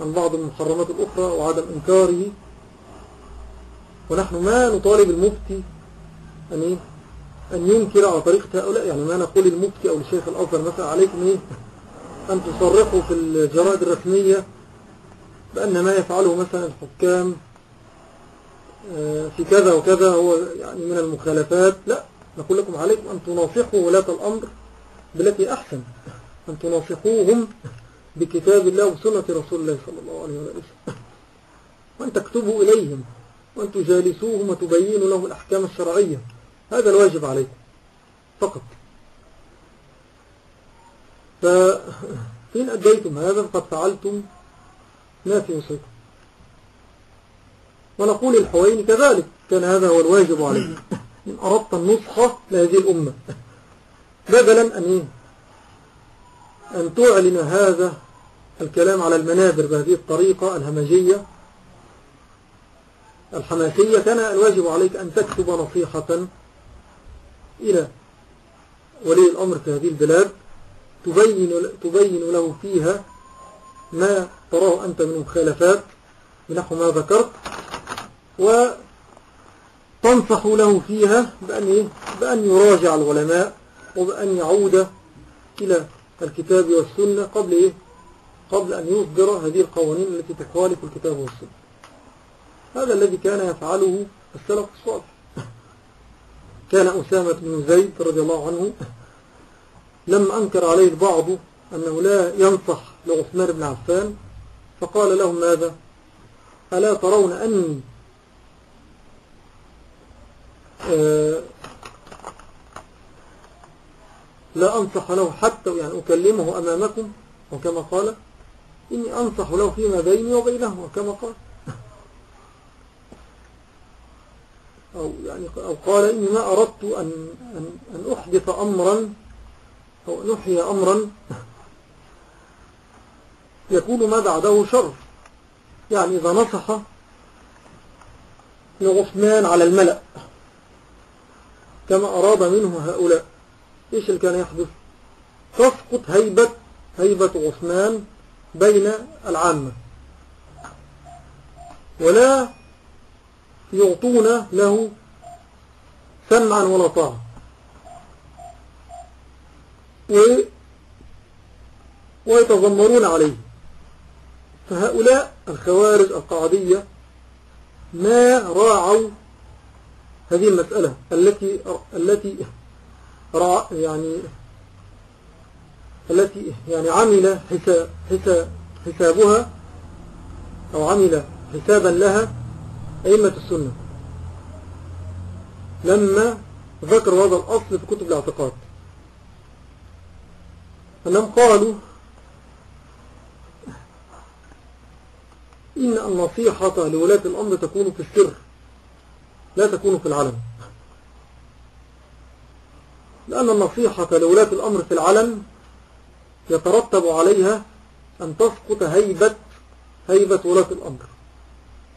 عن بعض المحرمات الأخرى وعدم إنكاره ونحن ما نطالب المفتي أن, إيه؟ أن ينكر على طريقة هؤلاء. يعني ما نقول المفتي أو الشيخ الأفضل مثلا عليكم إيه؟ أن تصرحوا في الجرائد الرسمية بأن ما يفعله مثلا الحكام آه، في كذا وكذا هو يعني من المخالفات. لا نقول لكم عليكم أن تناصحوا ولاة الأمر بالتي أحسن. أن تناصحوهم بكتاب الله وسنة رسول الله صلى الله عليه وسلم. وأن تكتبوا إليهم. وأن تجالسوهم وتبينوا لهم الأحكام الشرعية. هذا الواجب عليكم. فقط. فإن أديتم هذا فقد فعلتم ما في وصيكم ونقول الحوين كذلك. كان هذا هو الواجب عليك إن أردت النصح لهذه الأمة. بدلا أن, إيه؟ أن تعلن هذا الكلام على المنابر بهذه الطريقة الهمجية الحماسية كان الواجب عليك أن تكتب نصيحة إلى ولي الأمر في هذه البلاد تبين, تبين له فيها ما تراه أنت من مخالفات بنحو ما ذكرت و تنصح له فيها بأن؟ بأن يراجع العلماء وبأن يعود إلى الكتاب والسنة قبل إيه؟ قبل أن يصدر هذه القوانين التي تخالف الكتاب والسنة هذا الذي كان يفعله السلف الصالح. كان أسامة بن زيد رضي الله عنه لما أنكر عليه البعض أنه لا ينصح لعثمان بن عفان فقال لهم ماذا؟ ألا ترون أني آه، لا أنصح له حتى يعني أكلمه أمامكم وكما قال إني أنصح له فيما بيني وبينه وكما قال. أو, يعني أو قال إني ما أردت أن, أن, أن أحدث أمرا أو أن أحيي أمرا. يكون ما بعده شر. يعني إذا نصح لعثمان على الملأ. كما أراد منه هؤلاء. إيش اللي كان يحدث؟ تسقط هيبة هيبة عثمان بين العامة. ولا يعطون له سمعا ولا طاعة ويتذمرون عليه. فهؤلاء الخوارج القاعدية ما راعوا هذه المسألة التي التي يعني التي يعني عمل حساب حسابها أو عمل حسابا لها أئمة السنة. لما ذكروا هذا الأصل في كتب الاعتقاد. أنهم قالوا إن النصيحة لولاة الأمر تكون في السر لا تكون في العلم لأن النصيحة لولاة الأمر في العلم يترتب عليها أن تسقط هيبة هيبة ولاة الأمر.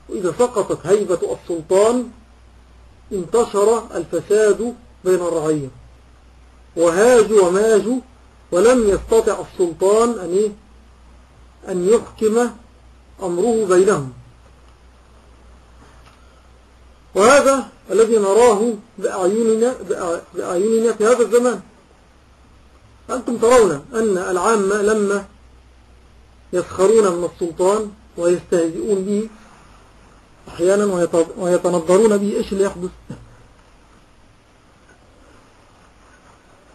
وإذا سقطت هيبة السلطان انتشر الفساد بين الرعية. وهاجوا وماجوا ولم يستطع السلطان أن, إيه؟ أن يحكم أمره بينهم. وهذا الذي نراه بأعيننا, بأعيننا في هذا الزمان. أنتم ترون أن العامة لما يسخرون من السلطان ويستهزئون به أحيانا ويتنظرون به إيش اللي يحدث؟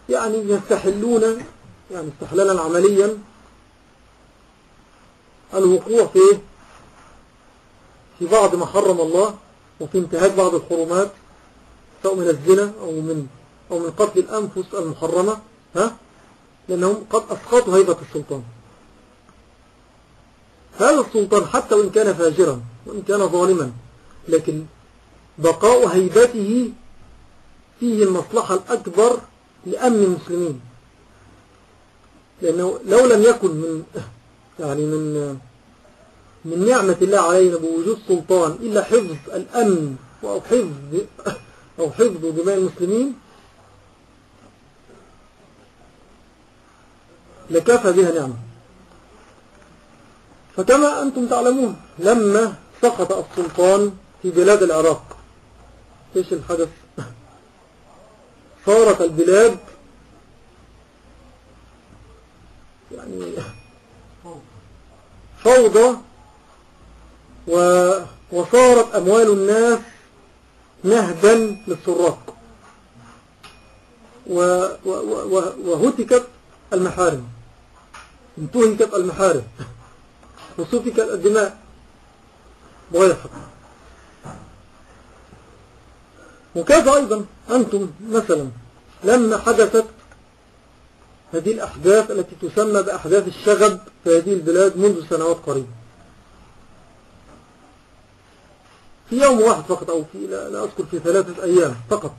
يعني يستحلون يعني استحلالا عمليا الوقوع في في بعض ما حرم الله وفي انتهاك بعض الحرمات سواء من الزنا أو من أو من قتل الأنفس المحرمة ها؟ لأنهم قد أسقطوا هيبة السلطان. هذا السلطان حتى وإن كان فاجرا وإن كان ظالما. لكن بقاء هيبته فيه المصلحة الأكبر لأمن المسلمين. لأنه لو لم يكن من يعني من من نعمة الله علينا بوجود سلطان إلا حفظ الأمن أو حفظ أو حفظ دماء المسلمين لكفى بها نعمة. فكما أنتم تعلمون لما سقط السلطان في بلاد العراق. إيش الحدث؟ صارت البلاد. يعني فوضى وصارت أموال الناس نهبا للسراق. وهتكت المحارم. انتهكت المحارم. وسفكت الدماء. بغير حق وكيف أيضا أنتم مثلا لما حدثت هذه الأحداث التي تسمى بأحداث الشغب في هذه البلاد منذ سنوات قريبة. في يوم واحد فقط أو في لا, أذكر في ثلاثة أيام فقط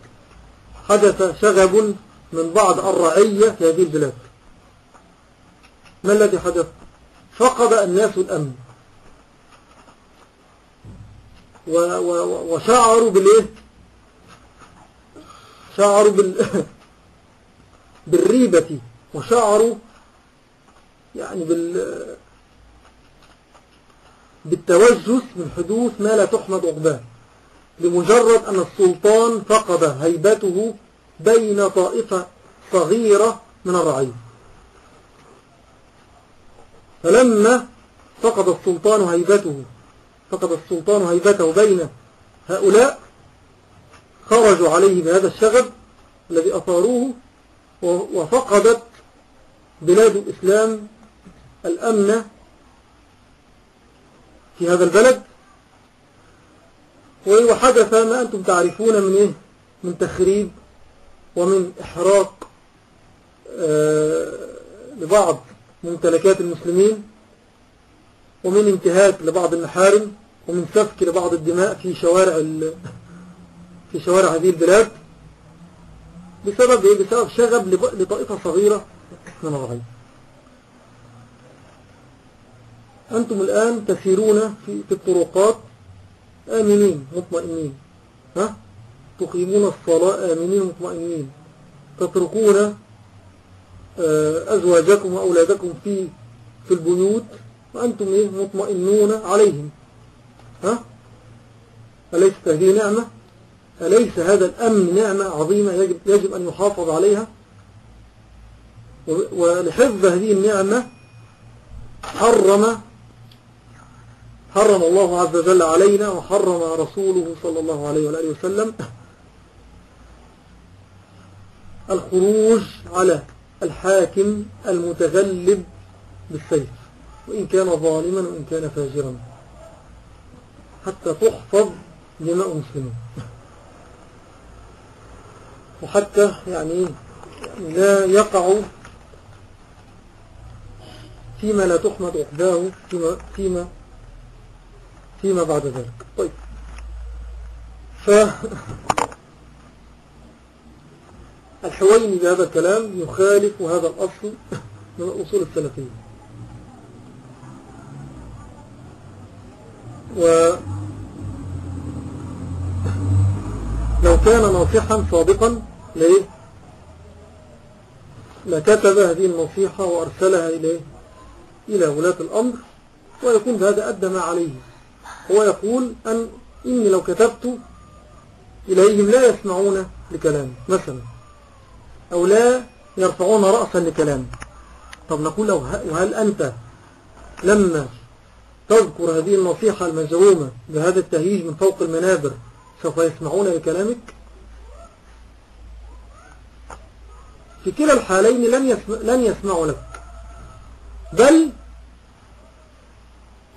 حدث شغب من بعض الرعية في هذه البلاد. ما الذي حدث؟ فقد الناس الأمن. وشعروا بالإيه؟ شعروا بال بالريبة وشعروا يعني بال بالتوجس من حدوث ما لا تحمد عقباه لمجرد أن السلطان فقد هيبته بين طائفة صغيرة من الرعية فلما فقد السلطان هيبته فقد السلطان هيبته بين هؤلاء خرجوا عليه بهذا الشغب الذي أثاروه وفقدت بلاد الإسلام الأمن في هذا البلد. وحدث ما أنتم تعرفون من إيه؟ من تخريب ومن إحراق آه، لبعض ممتلكات المسلمين ومن انتهاك لبعض المحارم. ومن سفك لبعض الدماء في شوارع في شوارع هذه البلاد. بسبب إيه؟ بسبب شغب لطائفة صغيرة. من الرعية أنتم الآن تسيرون في, في الطرقات. آمنين مطمئنين. ها؟ تقيمون الصلاة آمنين مطمئنين. تتركون آه، أزواجكم وأولادكم في في البيوت. وأنتم إيه؟ مطمئنون عليهم. ها؟ أليس هذه نعمة؟ أليس هذا الأمن نعمة عظيمة يجب, يجب أن يحافظ عليها؟ ولحفظ هذه النعمة حرم حرم الله عز وجل علينا وحرم رسوله صلى الله عليه وآله وسلم الخروج على الحاكم المتغلب بالسيف وإن كان ظالما وإن كان فاجرا. حتى تحفظ دماء مسلمين وحتى يعني لا يقع فيما لا تحمد أحداه فيما, فيما, فيما بعد ذلك. طيب. ف الحويني بهذا الكلام يخالف هذا الأصل من الأصول السلفية. و لو كان ناصحا صادقا ليه لكتب هذه النصيحة وأرسلها إليه إلى ولاة الأمر ويكون هذا أدى ما عليه. هو يقول أن إني لو كتبت إليهم لا يسمعون لكلامي مثلا أو لا يرفعون رأسا لكلامي. طب نقول له وهل أنت لما تذكر هذه النصيحة المزعومة بهذا التهيج من فوق المنابر سوف يسمعون لكلامك؟ في كلا الحالين لن, يسمع لن يسمعوا لك. بل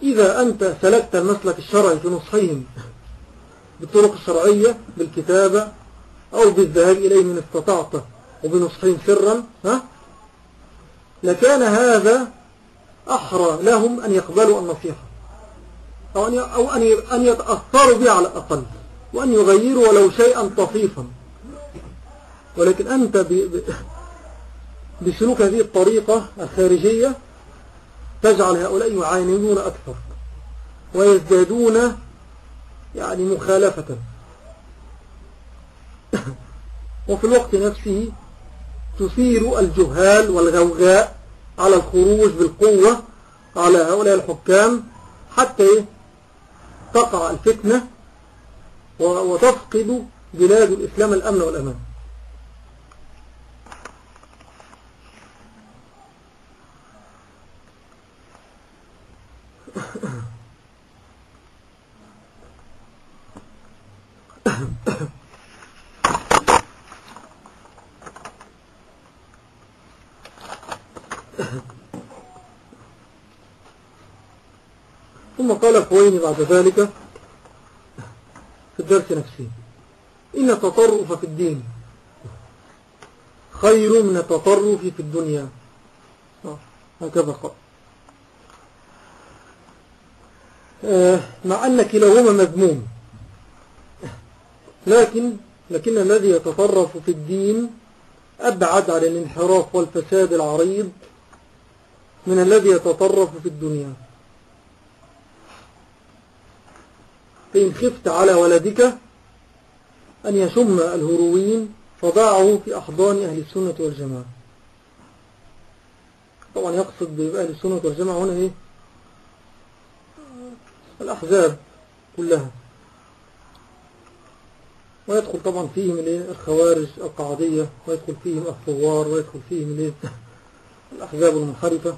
إذا أنت سلكت المسلك الشرعي في نصحهم بالطرق الشرعية بالكتابة أو بالذهاب إليه من استطعت وبنصحهم سرا ها؟ لكان هذا أحرى لهم أن يقبلوا النصيحة. أو أن أو أن يتأثروا بها على الأقل وأن يغيروا ولو شيئا طفيفا. ولكن أنت بسلوك هذه الطريقة الخارجية تجعل هؤلاء يعاندون أكثر ويزدادون يعني مخالفة. وفي الوقت نفسه تثير الجهال والغوغاء على الخروج بالقوة على هؤلاء الحكام حتى تقع الفتنة وتفقد بلاد الإسلام الأمن والأمان. ثم قال خويني بعد ذلك في الدرس نفسه إن التطرف في الدين خير من التطرف في الدنيا. هكذا قال. آه، مع أن كلاهما مذموم. لكن لكن الذي يتطرف في الدين أبعد على الانحراف والفساد العريض من الذي يتطرف في الدنيا. فإن خفت على ولدك أن يشم الهروين فضعه في أحضان أهل السنة والجماعة. طبعا يقصد بأهل السنة والجماعة هنا إيه؟ الأحزاب كلها. ويدخل طبعا فيهم الخوارج القعدية ويدخل فيهم الثوار ويدخل فيهم الأحزاب المنحرفة.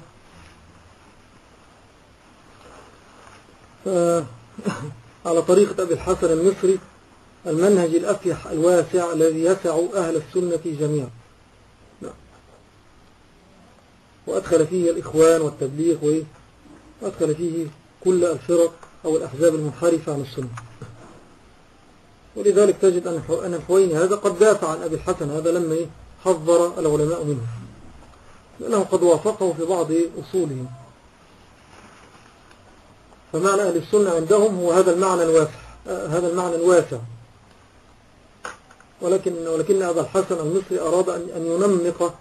ف- على طريقة أبي الحسن المصري المنهج الأفيح الواسع الذي يسع أهل السنة جميعا نعم. وأدخل فيه الإخوان والتبليغ؟ وأدخل فيه كل الفرق أو الأحزاب المنحرفة عن السنة ولذلك تجد أن الحو- أن الحويني هذا قد دافع عن أبي الحسن هذا لما؟ حذر العلماء منه لأنه قد وافقه في بعض أصوله فمعنى أهل السنة عندهم هو هذا المعنى الواسع آه، هذا المعنى الواسع. ولكن ولكن أبا الحسن المصري أراد أن أن ينمق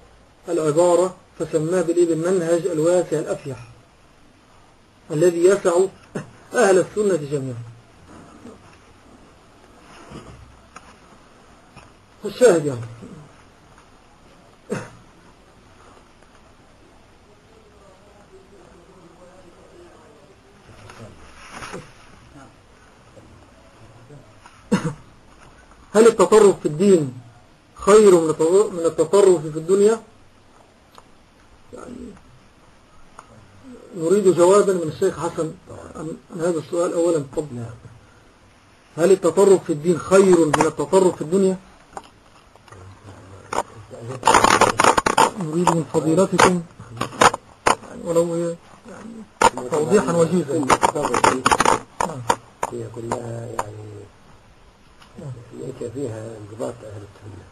العبارة فسماه بالمنهج الواسع الأفيح الذي يسع أهل السنة جميعا. الشاهد يعني. هل التطرف في الدين خير من التطرف- في الدنيا يعني نريد جوابا من الشيخ حسن عن هذا السؤال أولا قبل هل التطرف في الدين خير من التطرف في الدنيا نريد من فضيلتكم يعني ولو هي يعني توضيحا وجيزا نعم. هي كلها يعني ليس فيها انضباط أهل السنة.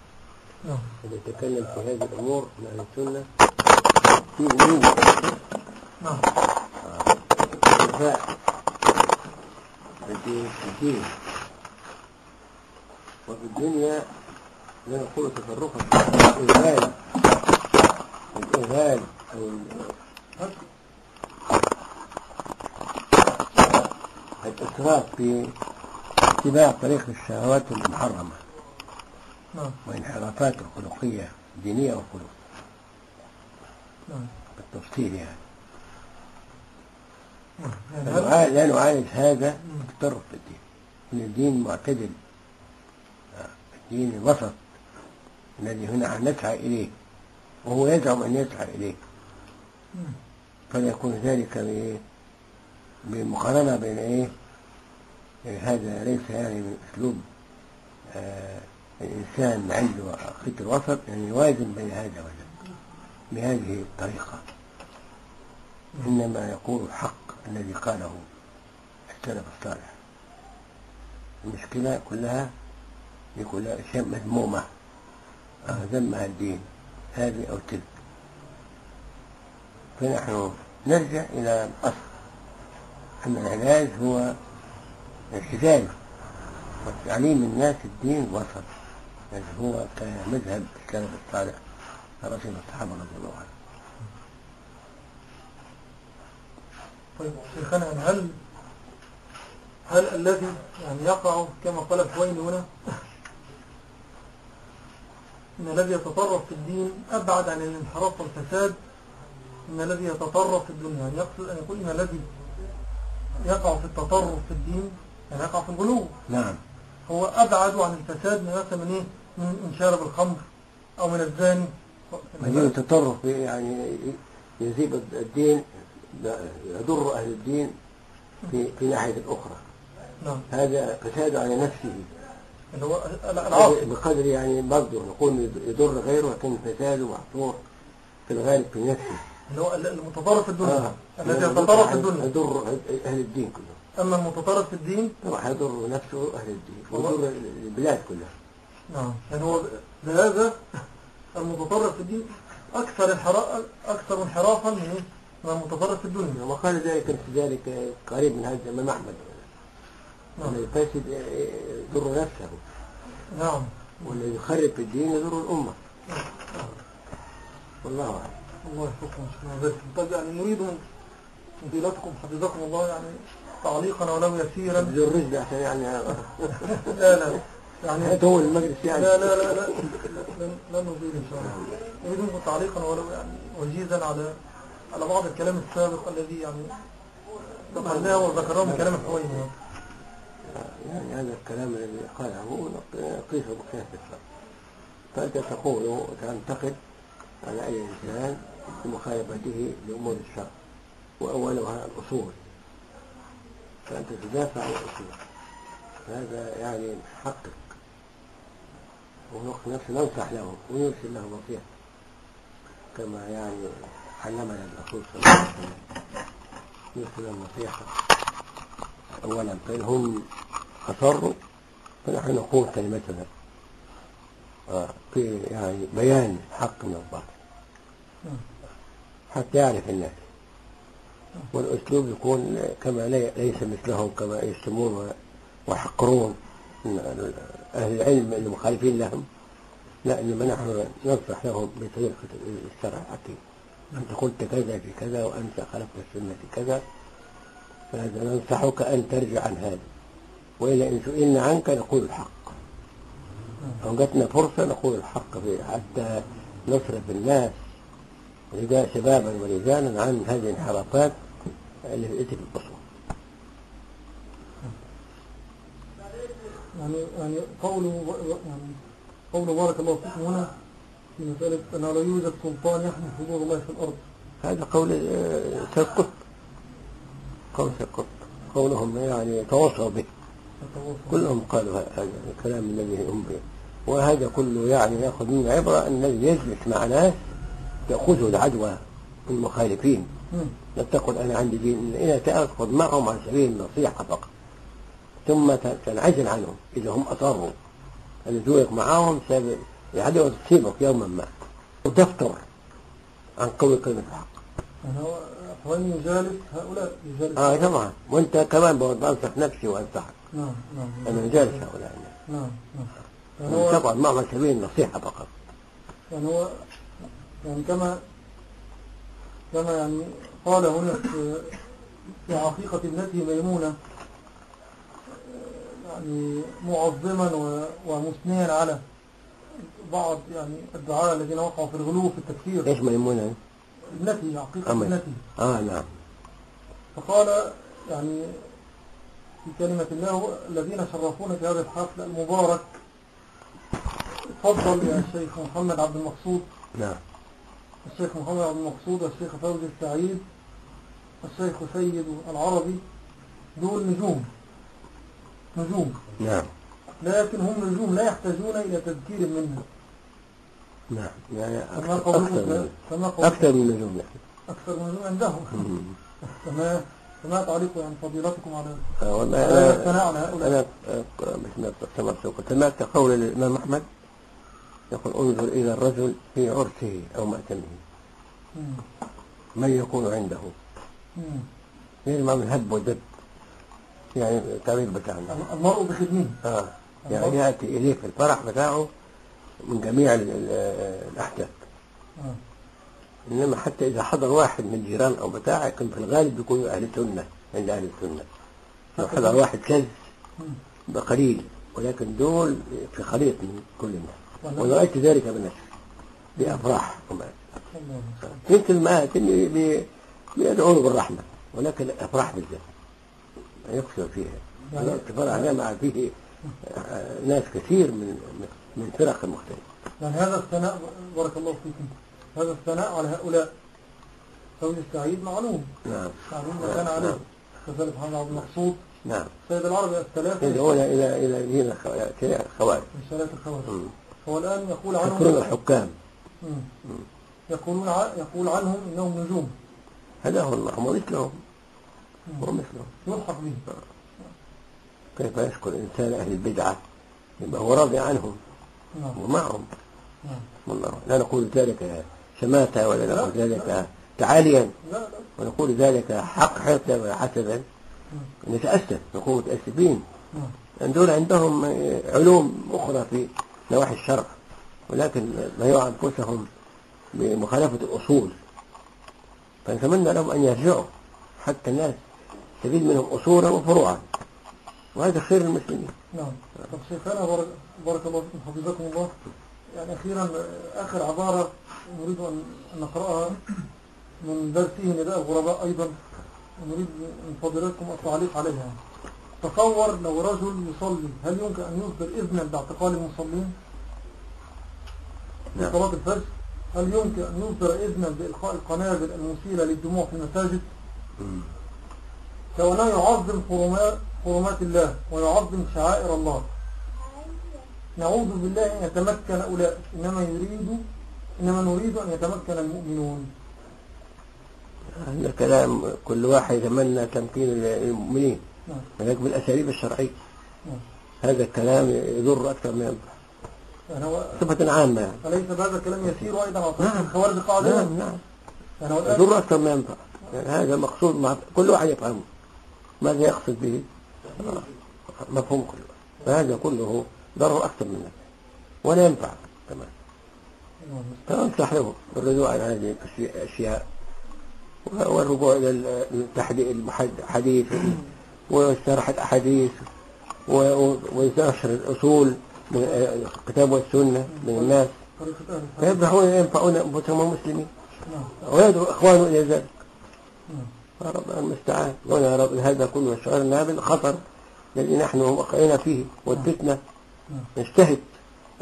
نعم. اللي يتكلم في هذه الأمور من أهل السنة في أمور نعم الدفاع بالدين الدين. وفي الدنيا لا نقول تفرقا الإذهال الإذهال أو ال- الإسراف في اتباع طريق الشهوات المحرمة نعم. وانحرافات الخلقية الدينية والخلق نعم. بالتفصيل يعني. يعني لا نعالج- هذا التطرف في الدين إن الدين معتدل. آه، الدين الوسط الذي هنا نسعى إليه. وهو يزعم أن يسعى إليه. مم. فلا يكون ذلك بإيه؟ بمقارنة بين إيه؟ يعني هذا ليس يعني من أسلوب آه الإنسان عنده خط الوسط يعني يوازن بين هذا وذاك بهذه الطريقة. إنما يقول الحق الذي قاله السلف الصالح. المشكلة كلها كلها أشياء مذمومة ذمها الدين هذه أو تلك. فنحن نرجع إلى الأصل. أن العلاج هو الهداية وتعليم الناس الدين وسط. يعني هو كمذهب السلف الصالح. رسول الصحابة رضي الله عنهم طيب شيخنا هل هل الذي يعني يقع كما قال الحويني هنا إن الذي يتطرف في الدين أبعد عن الانحراف والفساد؟ من الذي يتطرف في الدنيا يعني يقصد أن يقول إن الذي يقع في التطرف في الدين يقع في الغلو. نعم. هو أبعد عن الفساد من مثلا من إيه من من شارب الخمر أو من الزاني. هذه التطرف يعني يزيد الدين يضر أهل الدين في في ناحية أخرى نعم. هذا فساد على نفسه. اللي هو العاصي. بقدر يعني برضه نقول يضر غيره لكن فساده محصور في الغالب في نفسه. اللي هو المتطرف الدنيا. آه. الذي يتطرف الدنيا. يضر أهل الدين كلهم. أما المتطرف في الدين؟ راح يضر نفسه أهل الدين. ويضر البلاد كلها. نعم. يعني هو بهذا المتطرف في الدين أكثر انحراف أكثر انحرافا من المتطرف في الدنيا. وقال ذلك في ذلك قريب من هذا الإمام أحمد. نعم. الذي يفسد يضر نفسه. نعم. والذي يخرب في الدين يضر الأمة. والله أعلم. الله يحفظكم. طيب يعني نريد من فضيلتكم حفظكم الله يعني تعليقا ولو يسيرا الرشد عشان يعني لا لا يعني هو المجلس يعني. لا لا لا لا لن نطيل إن شاء الله. منكم تعليقا ولو يعني وجيزا على على بعض الكلام السابق الذي يعني ذكرناه وذكرناه من كلام الحويني يعني هذا الكلام الذي قاله قيسه بقياس الشرع فأنت تقول وتنتقد على أي إنسان بمخالفته لأمور الشرع وأولها الأصول. فأنت تدافع عن الأصول هذا يعني حقك. ونقف نفسه ننصح له ونرسل له نصيحة كما يعني علمنا الرسول صلى الله عليه وسلم. نرسل النصيحة أولا. فإن هم أصروا فنحن نقول كلمتنا. في يعني بيان حق من الباطل. حتى يعرف الناس. والأسلوب يكون كما لي- ليس مثلهم كما يسمون ويحقرون. أهل العلم المخالفين لهم لا إنما نحن ننصح لهم بطريقة الشرع الحكيم. أنت قلت كذا في كذا وأنت خالفت السنة في كذا. فهذا ننصحك أن ترجع عن هذا. وإلا إن سئلنا عنك نقول الحق. لو جاتنا فرصة نقول الحق فيه حتى نصرف الناس شبابا ورجالا عن هذه الانحرافات. التي في الأصول يعني يعني قوله يعني قوله بارك الله فيكم هنا في مسألة أنه لا يوجد سلطان يحمي حدود الله في الأرض. هذا قول آه، سيد قطب. قول سيد قطب. قولهم يعني تواصوا به. كلهم قالوا هذا الكلام الذي هم به. وهذا كله يعني ياخذ منه عبرة أن الذي يجلس مع ناس يأخذه العدوى المخالفين. لا تقل أنا عندي دين إلا تأخذ معهم على سبيل النصيحه فقط. ثم تنعزل عنهم إذا هم أصروا. ان تزوج معهم سبب العدوى تصيبك يوما ما. وتفتر عن قول كلمه الحق. هو أخواني يجالس هؤلاء. يجالس آه طبعا. وأنت كمان بنصح نفسي وأنصحك. نعم نعم. أنا جالس هؤلاء. نعم نعم. طبعا معهم على سبيل النصيحه فقط. يعني هو يعني كما كما يعني قال هنا في حقيقة ابنته ميمونة يعني معظما ومثنيا على بعض يعني الدعاء الذين وقعوا في الغلو في التكفير إيش ميمونة؟ ابنته حقيقة أمل. ابنته آه نعم. فقال يعني في كلمة الله الذين شرفونا في هذا الحفل المبارك تفضل يا شيخ محمد عبد المقصود. نعم. الشيخ محمد عبد المقصود والشيخ فوزي السعيد الشيخ سيد العربي دول نجوم نجوم. نعم. لكن هم نجوم لا يحتاجون إلى تذكير منا نعم يعني أكثر, أكثر من أكثر نجوم نحن أكثر من نجوم عندهم. فما فما تعليق يعني فضيلتكم على آه والله على أنا أنا آه، مثل ما سمعت سمعت قول الإمام أحمد يقول انظر إلى الرجل في عرسه أو مأتمه. من يكون عنده. يجمع من هب ودب يعني التعبير بتاعنا المرء بخدمه. آه. يعني يأتي إليك في الفرح بتاعه من جميع ال- ال- الأحداث. آه. إنما حتى إذا حضر واحد من الجيران أو بتاع يكون في الغالب بيكونوا أهل سنة عند أهل السنة. لو حضر واحد كذب مم. ده قليل ولكن دول في خليط من كل الناس. ورأيت ذلك بنفسي بأفراح. يمكن ما بي- بيدعون بالرحمة ولكن الأفراح بالذات يكثر فيها. يعني- الفرح جمع فيه آه، ناس كثير من من فرق مختلفة يعني هذا الثناء بارك الله فيكم هذا الثناء على هؤلاء. فوزي السعيد معلوم. نعم. معلوم ما كان عليه. نعم. كذلك محمد عبد المقصود. نعم. سيد العربي الثلاثة. يدعون إلى إلى دين الخوارج. الخوارج. مم. هو الآن يقول يذكرون عنهم الحكام. مم. يقولون يقول عنهم إنهم نجوم. هذا هو الله هم مثلهم. هو مثلهم. يلحق به كيف يشكر الإنسان أهل البدعة؟ يبقى هو راضي عنهم. نعم. ومعهم نعم. والله لا نقول ذلك شماتة ولا نقول ذلك تعاليا. لا لا. ونقول ذلك حق حتى ولا حسدا نتأسف نكون متأسفين نعم دول عندهم علوم أخرى في نواحي الشرع ولكن ضيعوا أنفسهم بمخالفة الأصول. فنتمنى لهم أن يرجعوا حتى الناس تستفيد منهم أصولا وفروعا. وهذا خير المسلمين نعم. طب شيخنا بارك, الله فيكم حفظكم الله. يعني أخيرا آخر عبارة نريد أن نقرأها من درسه نداء الغرباء أيضا ونريد من فضيلتكم التعليق عليها. تصور لو رجل يصلي هل يمكن أن يصدر إذنا باعتقال المصلين؟ في نعم. صلاة الفجر؟ هل يمكن أن يصدر إذنا بإلقاء القنابل المثيرة للدموع في المساجد. كونه يعظم حرمات الله ويعظم شعائر الله. نعوذ بالله أن يتمكن أولئك. إنما يريد إنما نريد أن يتمكن المؤمنون. هذا كلام كل واحد يتمنى تمكين المؤمنين. ولكن بالأساليب الشرعية. هذا الكلام يضر أكثر من ينفع. يعني صفة عامة يعني. أليس هذا الكلام يسير أيضا نعم. الخوارج قاعدة نعم نعم. يعني يضر أكثر ما ينفع. يعني هذا مقصود مع كل واحد يفهمه. ماذا يقصد به؟ مفهوم كل واحد. فهذا كله ضرر أكثر من نفع ولا ينفع كمان. فأنصح له بالرجوع عن هذه الأشياء. والرجوع إلى التحديث الحديث. وشرح الأحاديث ونشر الأصول من الكتاب والسنة من الناس. فيفرحون ينفعون أنفسهم المسلمين. نعم. ويدعو إخوانه إلى ذلك. نعم. ربنا المستعان. ولا يا رب هذا كله شعرنا بالخطر الذي نحن وقعنا فيه والفتنة. نجتهد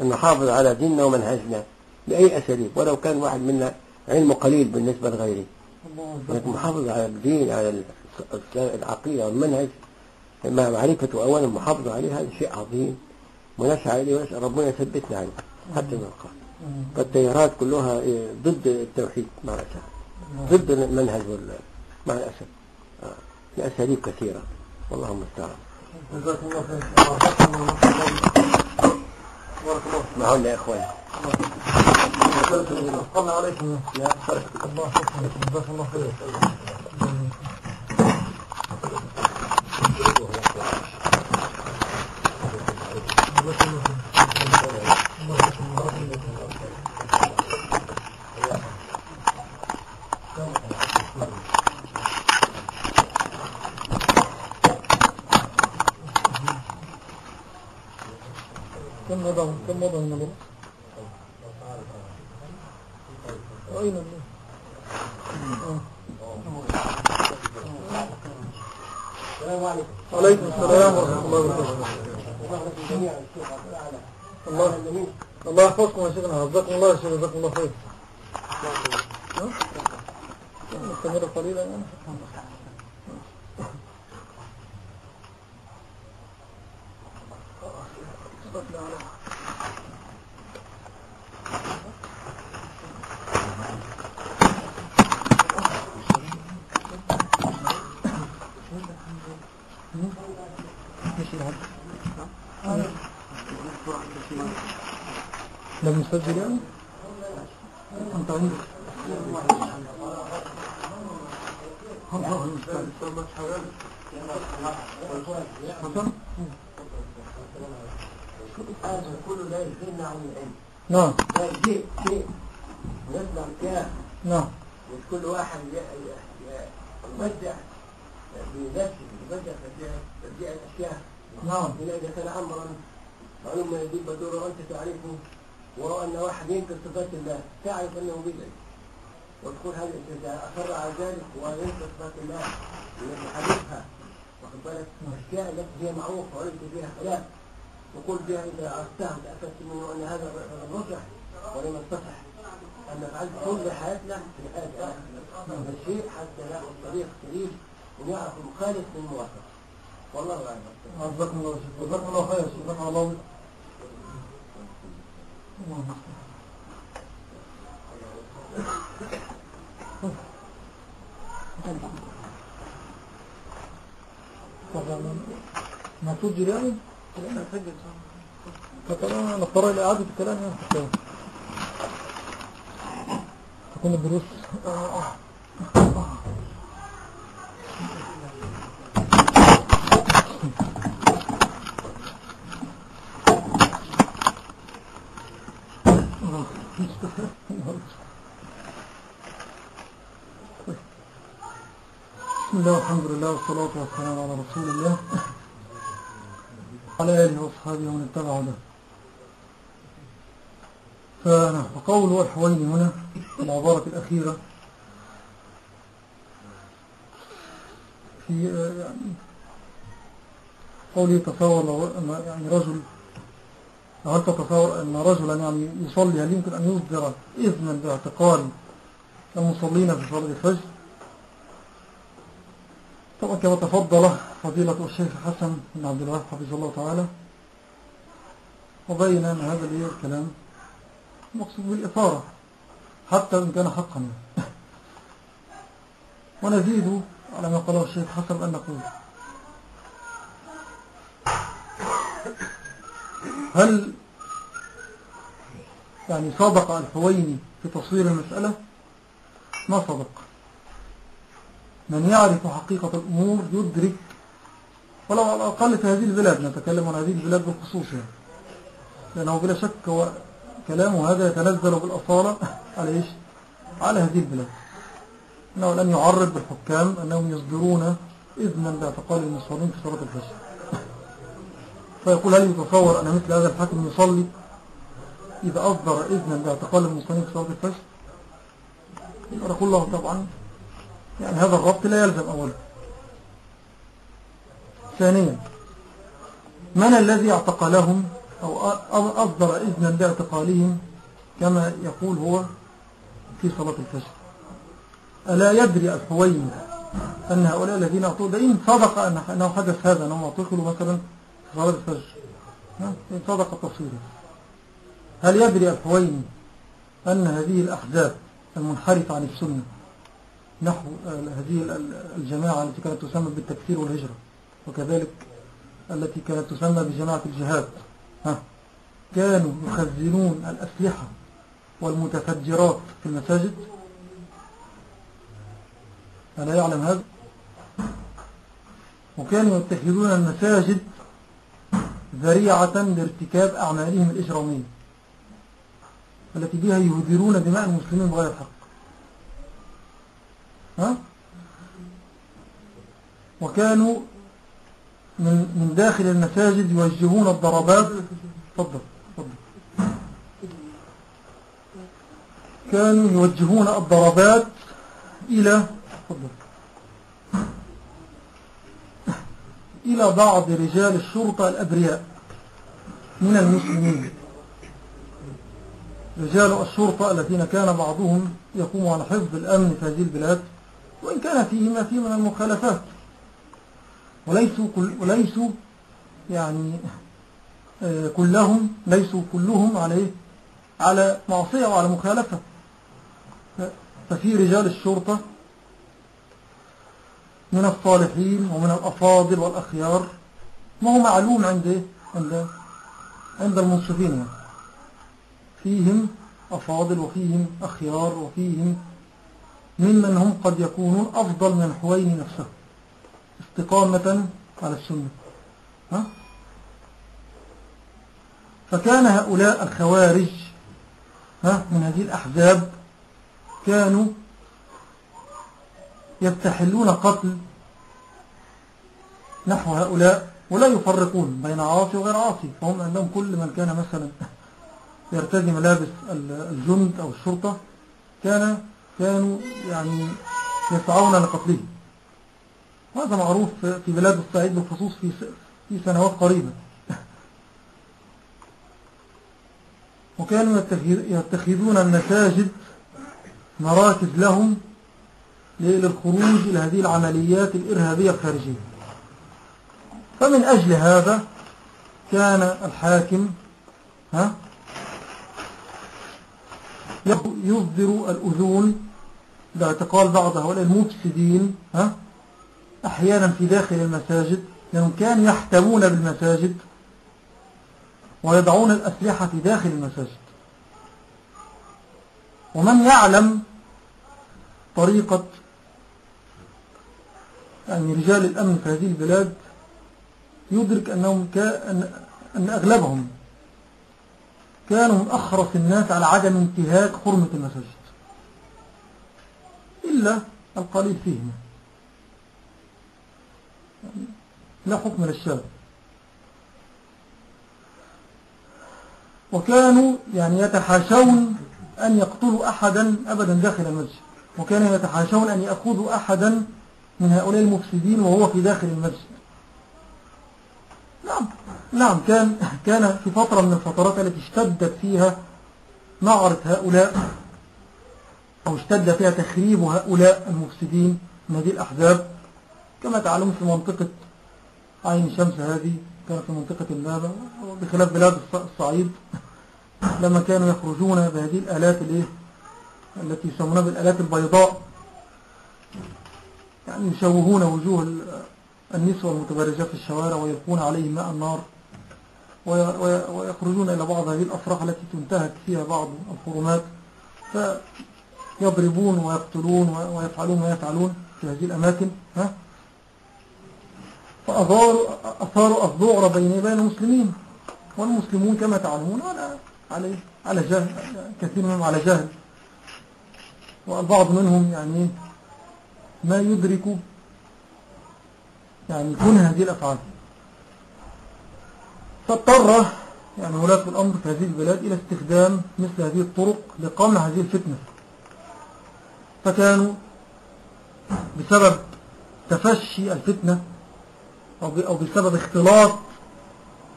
أن نحافظ على ديننا ومنهجنا بأي أساليب. ولو كان واحد منا علمه قليل بالنسبة لغيره. لكن. محافظة على الدين على العقيدة والمنهج مع معرفته أولا محافظة عليه هذا شيء عظيم ونسعى إليه ونسأل ربنا يثبتنا عليه حتى نلقاه. فالتيارات كلها إيه، ضد التوحيد مع الأسف نعم. ضد المنهج. مع الأسف آه. لأساليب كثيرة والله المستعان جزاكم الله خير الله. بارك الله فيك. معنا يا إخواني أثقلنا عليكم لا الله جزاكم الله خير Kemudian, kemudian, kemudian. Oh, ini. Assalamualaikum warahmatullahi wabarakatuh. الله الله يحفظكم يا شيخنا جزاكم الله يا شيخ جزاكم الله خير؟ نستمر قليلا. يعني مش العب لم نسجل يعني؟ أنت عندك. هذا كله لا يغنى نعم. لا شيء شيء نعم. وكل واحد يبدع بنفسه يبدع تبديع الاشياء نعم. إذا كان أمرا معلومة يجيب بدور وأنت تعرفه ورأى أن واحد ينكر صفات الله تعرف أنه بدعي وتقول هذا إذا أصر على ذلك وينكر صفات الله التي حديثها واخد بالك؟ الأشياء التي هي معروفة وليس فيها خلاف. وقل بها إذا عرفتها تأكدت منه أن هذا الرجح ولم يصح. أن نفعل كل حياتنا في الحياة هذا الشيء حتى نأخذ طريق سليم ونعرف المخالف من الموافق والله أعلم. جزاكم الله خير. جزاكم الله خير. الله المستعان. طبعا ما تسجل يعني؟ فطبعا نضطر إلى إعادة الكلام يعني تكون الدروس بسم الله والحمد لله والصلاة والسلام على رسول الله. على آله وأصحابه ومن اتبع ده فقول الحوين هنا العبارة الأخيرة. في يعني قولي تصور يعني رجل هل تتصور أن رجلا يعني يصلي هل يمكن أن يصدر إذنا باعتقال المصلين في صلاة الفجر؟ طبعا كما تفضل فضيلة الشيخ حسن بن عبد الوهاب حفظه الله تعالى. وبين أن هذا الكلام مقصود بالإثارة حتى إن كان حقا. ونزيد على ما قاله الشيخ حسن أن نقول. هل يعني صدق الحويني في تصوير المسألة؟ ما صدق من يعرف حقيقة الأمور يدرك. ولو على الأقل في هذه البلاد نتكلم عن هذه البلاد بالخصوص يعني. لأنه بلا شك هو كلامه هذا يتنزل بالأصالة على إيش؟ على هذه البلاد. أنه لن يعرض بالحكام أنهم يصدرون إذنا باعتقال المصرين في صلاة الفجر. فيقول هل يتصور أن مثل هذا الحاكم يصلي إذا أصدر إذنا باعتقال المصرين في صلاة الفجر؟ يقول له طبعا. يعني هذا الربط لا يلزم أولا. ثانيا من الذي اعتقلهم أو أصدر إذنا باعتقالهم كما يقول هو في صلاة الفجر؟ ألا يدري الحوين أن هؤلاء الذين أعطوا؟ إن صدق أنه حدث هذا أنهم اعتقلوا مثلا الفجر إن صدق تصويره هل يدري الحوين أن هذه الأحزاب المنحرفة عن السنة نحو هذه الجماعة التي كانت تسمى بالتكفير والهجرة وكذلك التي كانت تسمى بجماعة الجهاد ها؟ كانوا يخزنون الأسلحة والمتفجرات في المساجد؟ ألا يعلم هذا؟ وكانوا يتخذون المساجد ذريعة لارتكاب أعمالهم الإجرامية التي بها يهدرون دماء المسلمين بغير حق. ها؟ وكانوا من, من داخل المساجد يوجهون الضربات. تفضل كانوا يوجهون الضربات إلى تفضل. إلى بعض رجال الشرطة الأبرياء من المسلمين. رجال الشرطة الذين كان بعضهم يقوم على حفظ الأمن في هذه البلاد وإن كان فيه ما فيه من المخالفات. وليسوا, كل وليسوا يعني آه، كلهم ليسوا كلهم عليه على معصية وعلى مخالفة. ففي رجال الشرطة من الصالحين ومن الأفاضل والأخيار ما هو معلوم عند عند عند المنصفين يعني. فيهم أفاضل وفيهم أخيار وفيهم ممن هم قد يكونون أفضل من الحوين نفسه استقامة على السنة ها؟ فكان هؤلاء الخوارج ها من هذه الأحزاب كانوا يستحلون قتل نحو هؤلاء ولا يفرقون بين عاصي وغير عاصي. فهم عندهم كل من كان مثلا يرتدي ملابس الجند أو الشرطة كان كانوا يعني يسعون لقتله. وهذا معروف في بلاد الصعيد بالخصوص في في سنوات قريبة. وكانوا يتخذون المساجد مراكز لهم للخروج إلى هذه العمليات الإرهابية الخارجية. فمن أجل هذا كان الحاكم ها يصدر الأذون باعتقال بعض هؤلاء المفسدين ها أحيانا في داخل المساجد لأنهم كانوا يحتمون بالمساجد ويضعون الأسلحة في داخل المساجد. ومن يعلم طريقة يعني رجال الأمن في هذه البلاد يدرك أنهم كأن أن أغلبهم كانوا من أخرس الناس على عدم انتهاك حرمة المساجد. إلا القليل فيهم. لا حكم للشاب وكانوا يعني يتحاشون أن يقتلوا أحدا أبدا داخل المسجد. وكانوا يتحاشون أن يأخذوا أحدا من هؤلاء المفسدين وهو في داخل المسجد. نعم كان كان في فترة من الفترات التي اشتدت فيها نعرة هؤلاء أو اشتد فيها تخريب هؤلاء المفسدين من هذه الأحزاب. كما تعلمون في منطقة عين شمس هذه كانت في منطقة النابة بخلاف بلاد الصعيد لما كانوا يخرجون بهذه الآلات التي يسمونها بالآلات البيضاء يعني يشوهون وجوه النسوة المتبرجات في الشوارع ويلقون عليهم ماء النار ويخرجون إلى بعض هذه الأفراح التي تنتهك فيها بعض الحرمات فيضربون ويقتلون ويفعلون ما يفعلون في هذه الأماكن ها؟ فأثاروا أثاروا الذعر بين بين المسلمين والمسلمون كما تعلمون على على على جهل كثير منهم على جهل. والبعض منهم يعني ما يدرك يعني كون هذه الأفعال. فاضطر يعني ولاة الأمر في هذه البلاد إلى استخدام مثل هذه الطرق لقمع هذه الفتنة. فكانوا بسبب تفشي الفتنة أو بسبب اختلاط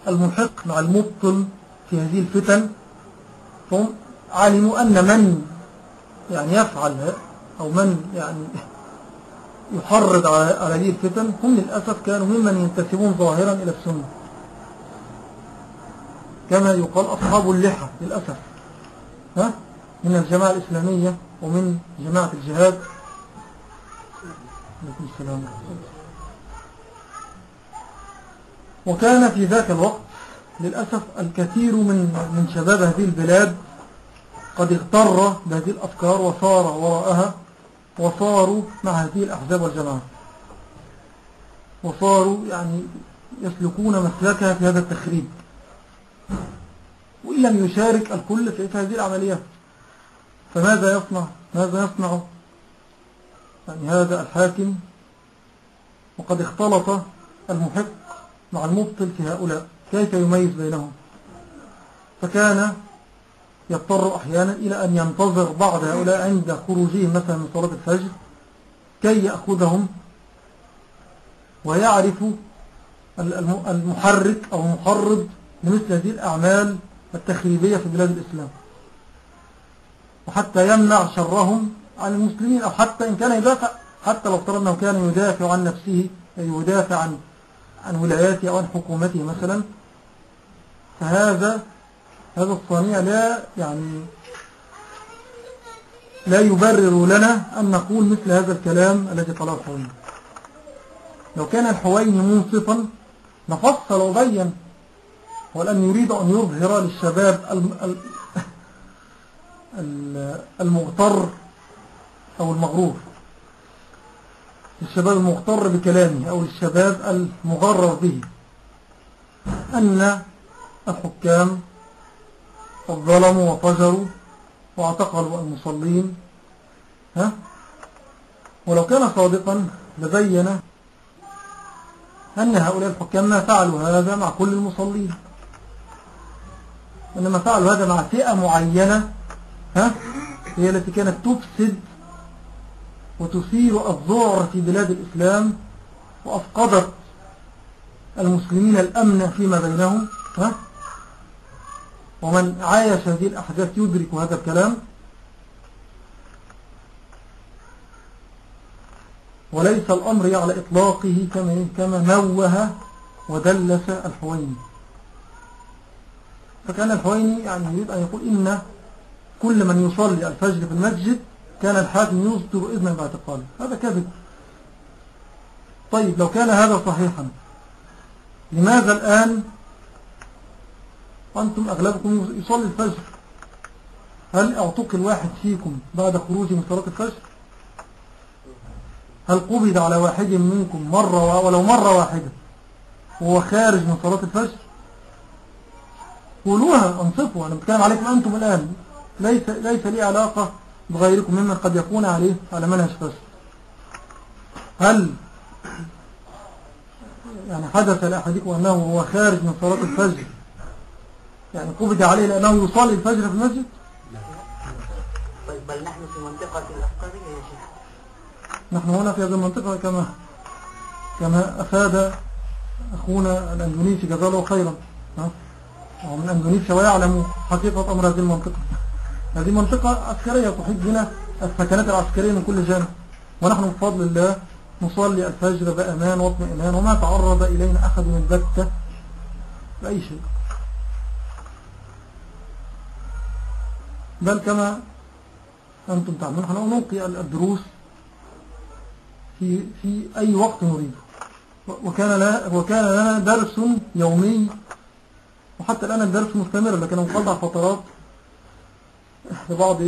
المحق مع المبطل في هذه الفتن هم علموا أن من يعني يفعل أو من يعني يحرض على هذه الفتن هم للأسف كانوا ممن ينتسبون ظاهرا إلى السنة. كما يقال أصحاب اللحى للأسف. ها؟ من الجماعة الإسلامية ومن جماعة الجهاد. السلام. وكان في ذاك الوقت للأسف الكثير من من شباب هذه البلاد قد اغتر بهذه الأفكار وصار وراءها وصاروا مع هذه الأحزاب والجماعات وصاروا يعني يسلكون مسلكها في هذا التخريب. وإن لم يشارك الكل في هذه العمليات فماذا يصنع؟ ماذا يصنع؟ يعني هذا الحاكم وقد اختلط المحق مع المبطل في هؤلاء. كيف يميز بينهم؟ فكان يضطر أحيانا إلى أن ينتظر بعض هؤلاء عند خروجهم مثلا من صلاة الفجر كي يأخذهم ويعرف المحرك أو المحرض لمثل هذه الأعمال التخريبية في بلاد الإسلام. وحتى يمنع شرهم عن المسلمين أو حتى إن كان يدافع حتى لو افترض أنه كان يدافع عن نفسه يدافع عن عن ولاياته أو عن حكومته مثلا فهذا هذا الصنيع لا يعني لا يبرر لنا أن نقول مثل هذا الكلام الذي قاله الحويني لو كان الحويني منصفا نفصل وبين ولأن يريد أن يظهر للشباب المغتر أو المغرور. للشباب المغتر بكلامه أو للشباب المغرر به. أن الحكام ظلموا وفجروا واعتقلوا المصلين ها؟ ولو كان صادقا لبين أن هؤلاء الحكام ما فعلوا هذا مع كل المصلين. إنما فعلوا هذا مع فئة معينة ها؟ هي التي كانت تفسد وتثير الذعر في بلاد الإسلام وأفقدت المسلمين الأمن فيما بينهم ها؟ ومن عايش هذه الأحداث يدرك هذا الكلام وليس الأمر على إطلاقه كما, كما نوه ودلس الحويني. فكان الحويني يعني يريد أن يقول إن كل من يصلي الفجر في المسجد كان الحاكم يصدر إذنا باعتقاله هذا كذب. طيب لو كان هذا صحيحا لماذا الآن أنتم أغلبكم يصلي الفجر. هل اعتقل واحد فيكم بعد خروجه من صلاة الفجر؟ هل قبض على واحد منكم مرة ولو مرة واحدة وهو خارج من صلاة الفجر؟ قولوها انصفوا. أنا بتكلم عليكم أنتم الآن. ليس, ليس لي علاقة بغيركم ممن قد يكون عليه على منهج فجر هل يعني حدث لأحدكم أنه هو خارج من صلاة الفجر يعني قبض عليه لأنه يصلي الفجر في المسجد؟ طيب بل نحن في منطقة الأفقارية يا شيخ. نحن هنا في هذه المنطقة كما كما أفاد أخونا الأندونيسي جزاه الله خيرا؟ وهو من أندونيسيا ويعلم حقيقة أمر هذه المنطقة. هذه منطقة عسكرية تحيط بنا السكنات العسكرية من كل جانب. ونحن بفضل الله نصلي الفجر بأمان واطمئنان وما تعرض إلينا أحد من بكة بأي شيء. بل كما أنتم تعلمون نحن نلقي الدروس في, في أي وقت نريده وكان, لنا وكان لنا درس يومي. وحتى الآن الدرس مستمر لكن انقطع فترات لبعض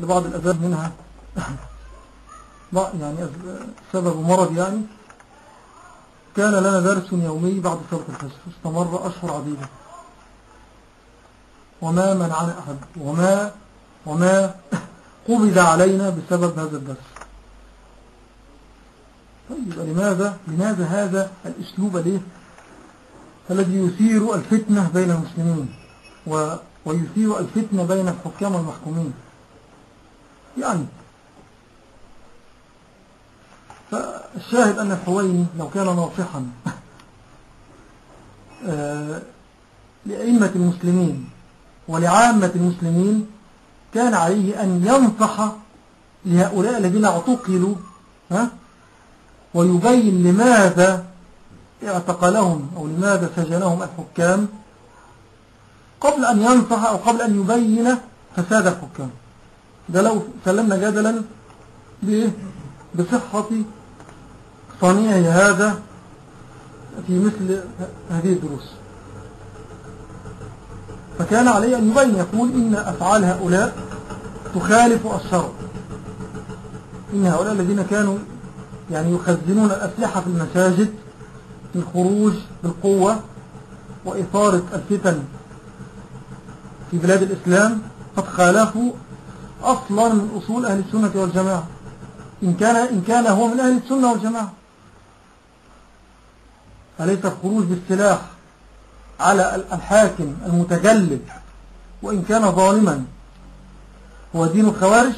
لبعض الأسباب منها. يعني سبب مرض يعني. كان لنا درس يومي بعد صلاة الفجر. استمر أشهر عديدة. وما منعنا أحد. وما وما قبض علينا بسبب هذا الدرس. طيب لماذا؟ لماذا هذا الأسلوب ليه الذي يثير الفتنة بين المسلمين و ويثير الفتنة بين الحكام والمحكومين. يعني فالشاهد أن الحويني لو كان ناصحا آه، لأئمة المسلمين ولعامة المسلمين كان عليه أن ينصح لهؤلاء الذين اعتقلوا ها؟ ويبين لماذا اعتقلهم أو لماذا سجنهم الحكام قبل أن ينصح أو قبل أن يبين فساد الحكام. ده لو سلمنا جدلا بصحة صنيع هذا في مثل هذه الدروس. فكان عليه أن يبين يقول إن أفعال هؤلاء تخالف الشرع. إن هؤلاء الذين كانوا يعني يخزنون الأسلحة في المساجد للخروج بالقوة وإثارة الفتن في بلاد الإسلام قد خالفوا أصلا من أصول أهل السنة والجماعة. إن كان, إن كان هو من أهل السنة والجماعة. أليس الخروج بالسلاح على الحاكم المتجلد وإن كان ظالما. هو دين الخوارج؟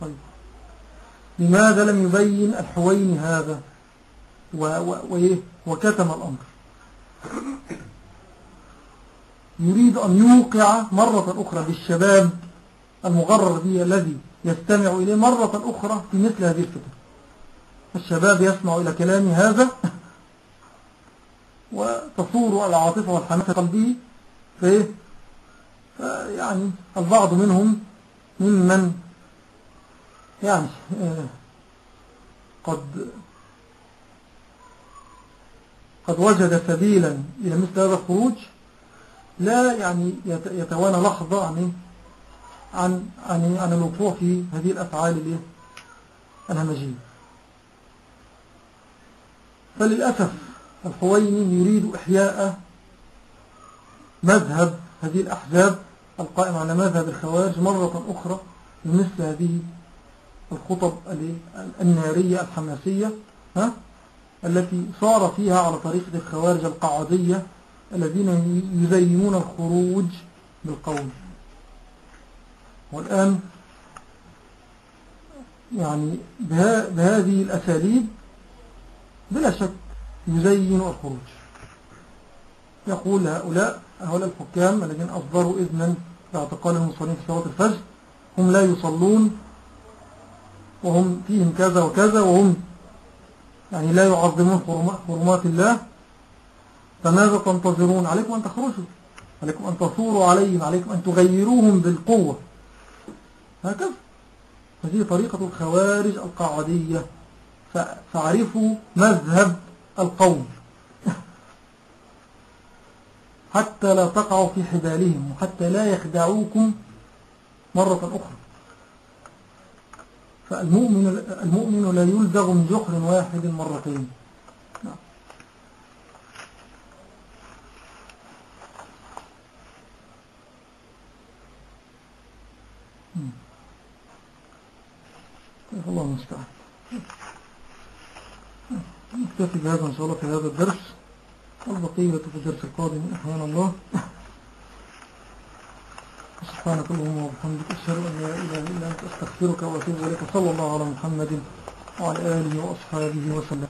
طيب. لماذا لم يبين الحوين هذا؟ وكتم الأمر. يريد أن يوقع مرة أخرى بالشباب المغرر به الذي يستمع إليه مرة أخرى في مثل هذه الفتن. الشباب يسمع إلى كلام هذا؟ وتصور العاطفة والحماسة قلبه فإيه؟ يعني البعض منهم ممن يعني آه، قد قد وجد سبيلا إلى مثل هذا الخروج لا يعني يتوانى لحظة عن عن عن, عن الوقوع في هذه الأفعال الهمجية فللأسف الحويني يريد إحياء مذهب هذه الأحزاب القائم على مذهب الخوارج مرة أخرى بمثل هذه الخطب النارية الحماسية ها؟ التي صار فيها على طريقة الخوارج القعدية الذين يزينون الخروج بالقول والآن يعني بهذه الأساليب بلا شك يزين الخروج. يقول هؤلاء هؤلاء الحكام الذين أصدروا إذنا باعتقال المصلين في صلاة الفجر هم لا يصلون وهم فيهم كذا وكذا وهم يعني لا يعظمون حرمات الله. فماذا تنتظرون عليكم أن تخرجوا؟ عليكم أن تصوروا عليهم عليكم أن تغيروهم بالقوة. هكذا. هذه طريقة الخوارج القاعدية. فاعرفوا مذهب القوم. حتى لا تقعوا في حبالهم وحتى لا يخدعوكم مرة أخرى. فالمؤمن المؤمن لا يلدغ من جحر واحد مرتين. نعم. الله المستعان. نكتفي بهذا إن شاء الله في هذا الدرس. والبقية في الدرس القادم أحيانا الله. سبحانك اللهم وبحمدك أشهد أن لا إله إلا أنت أستغفرك وأتوب إليك صلى الله على محمد وعلى آله وأصحابه وسلم.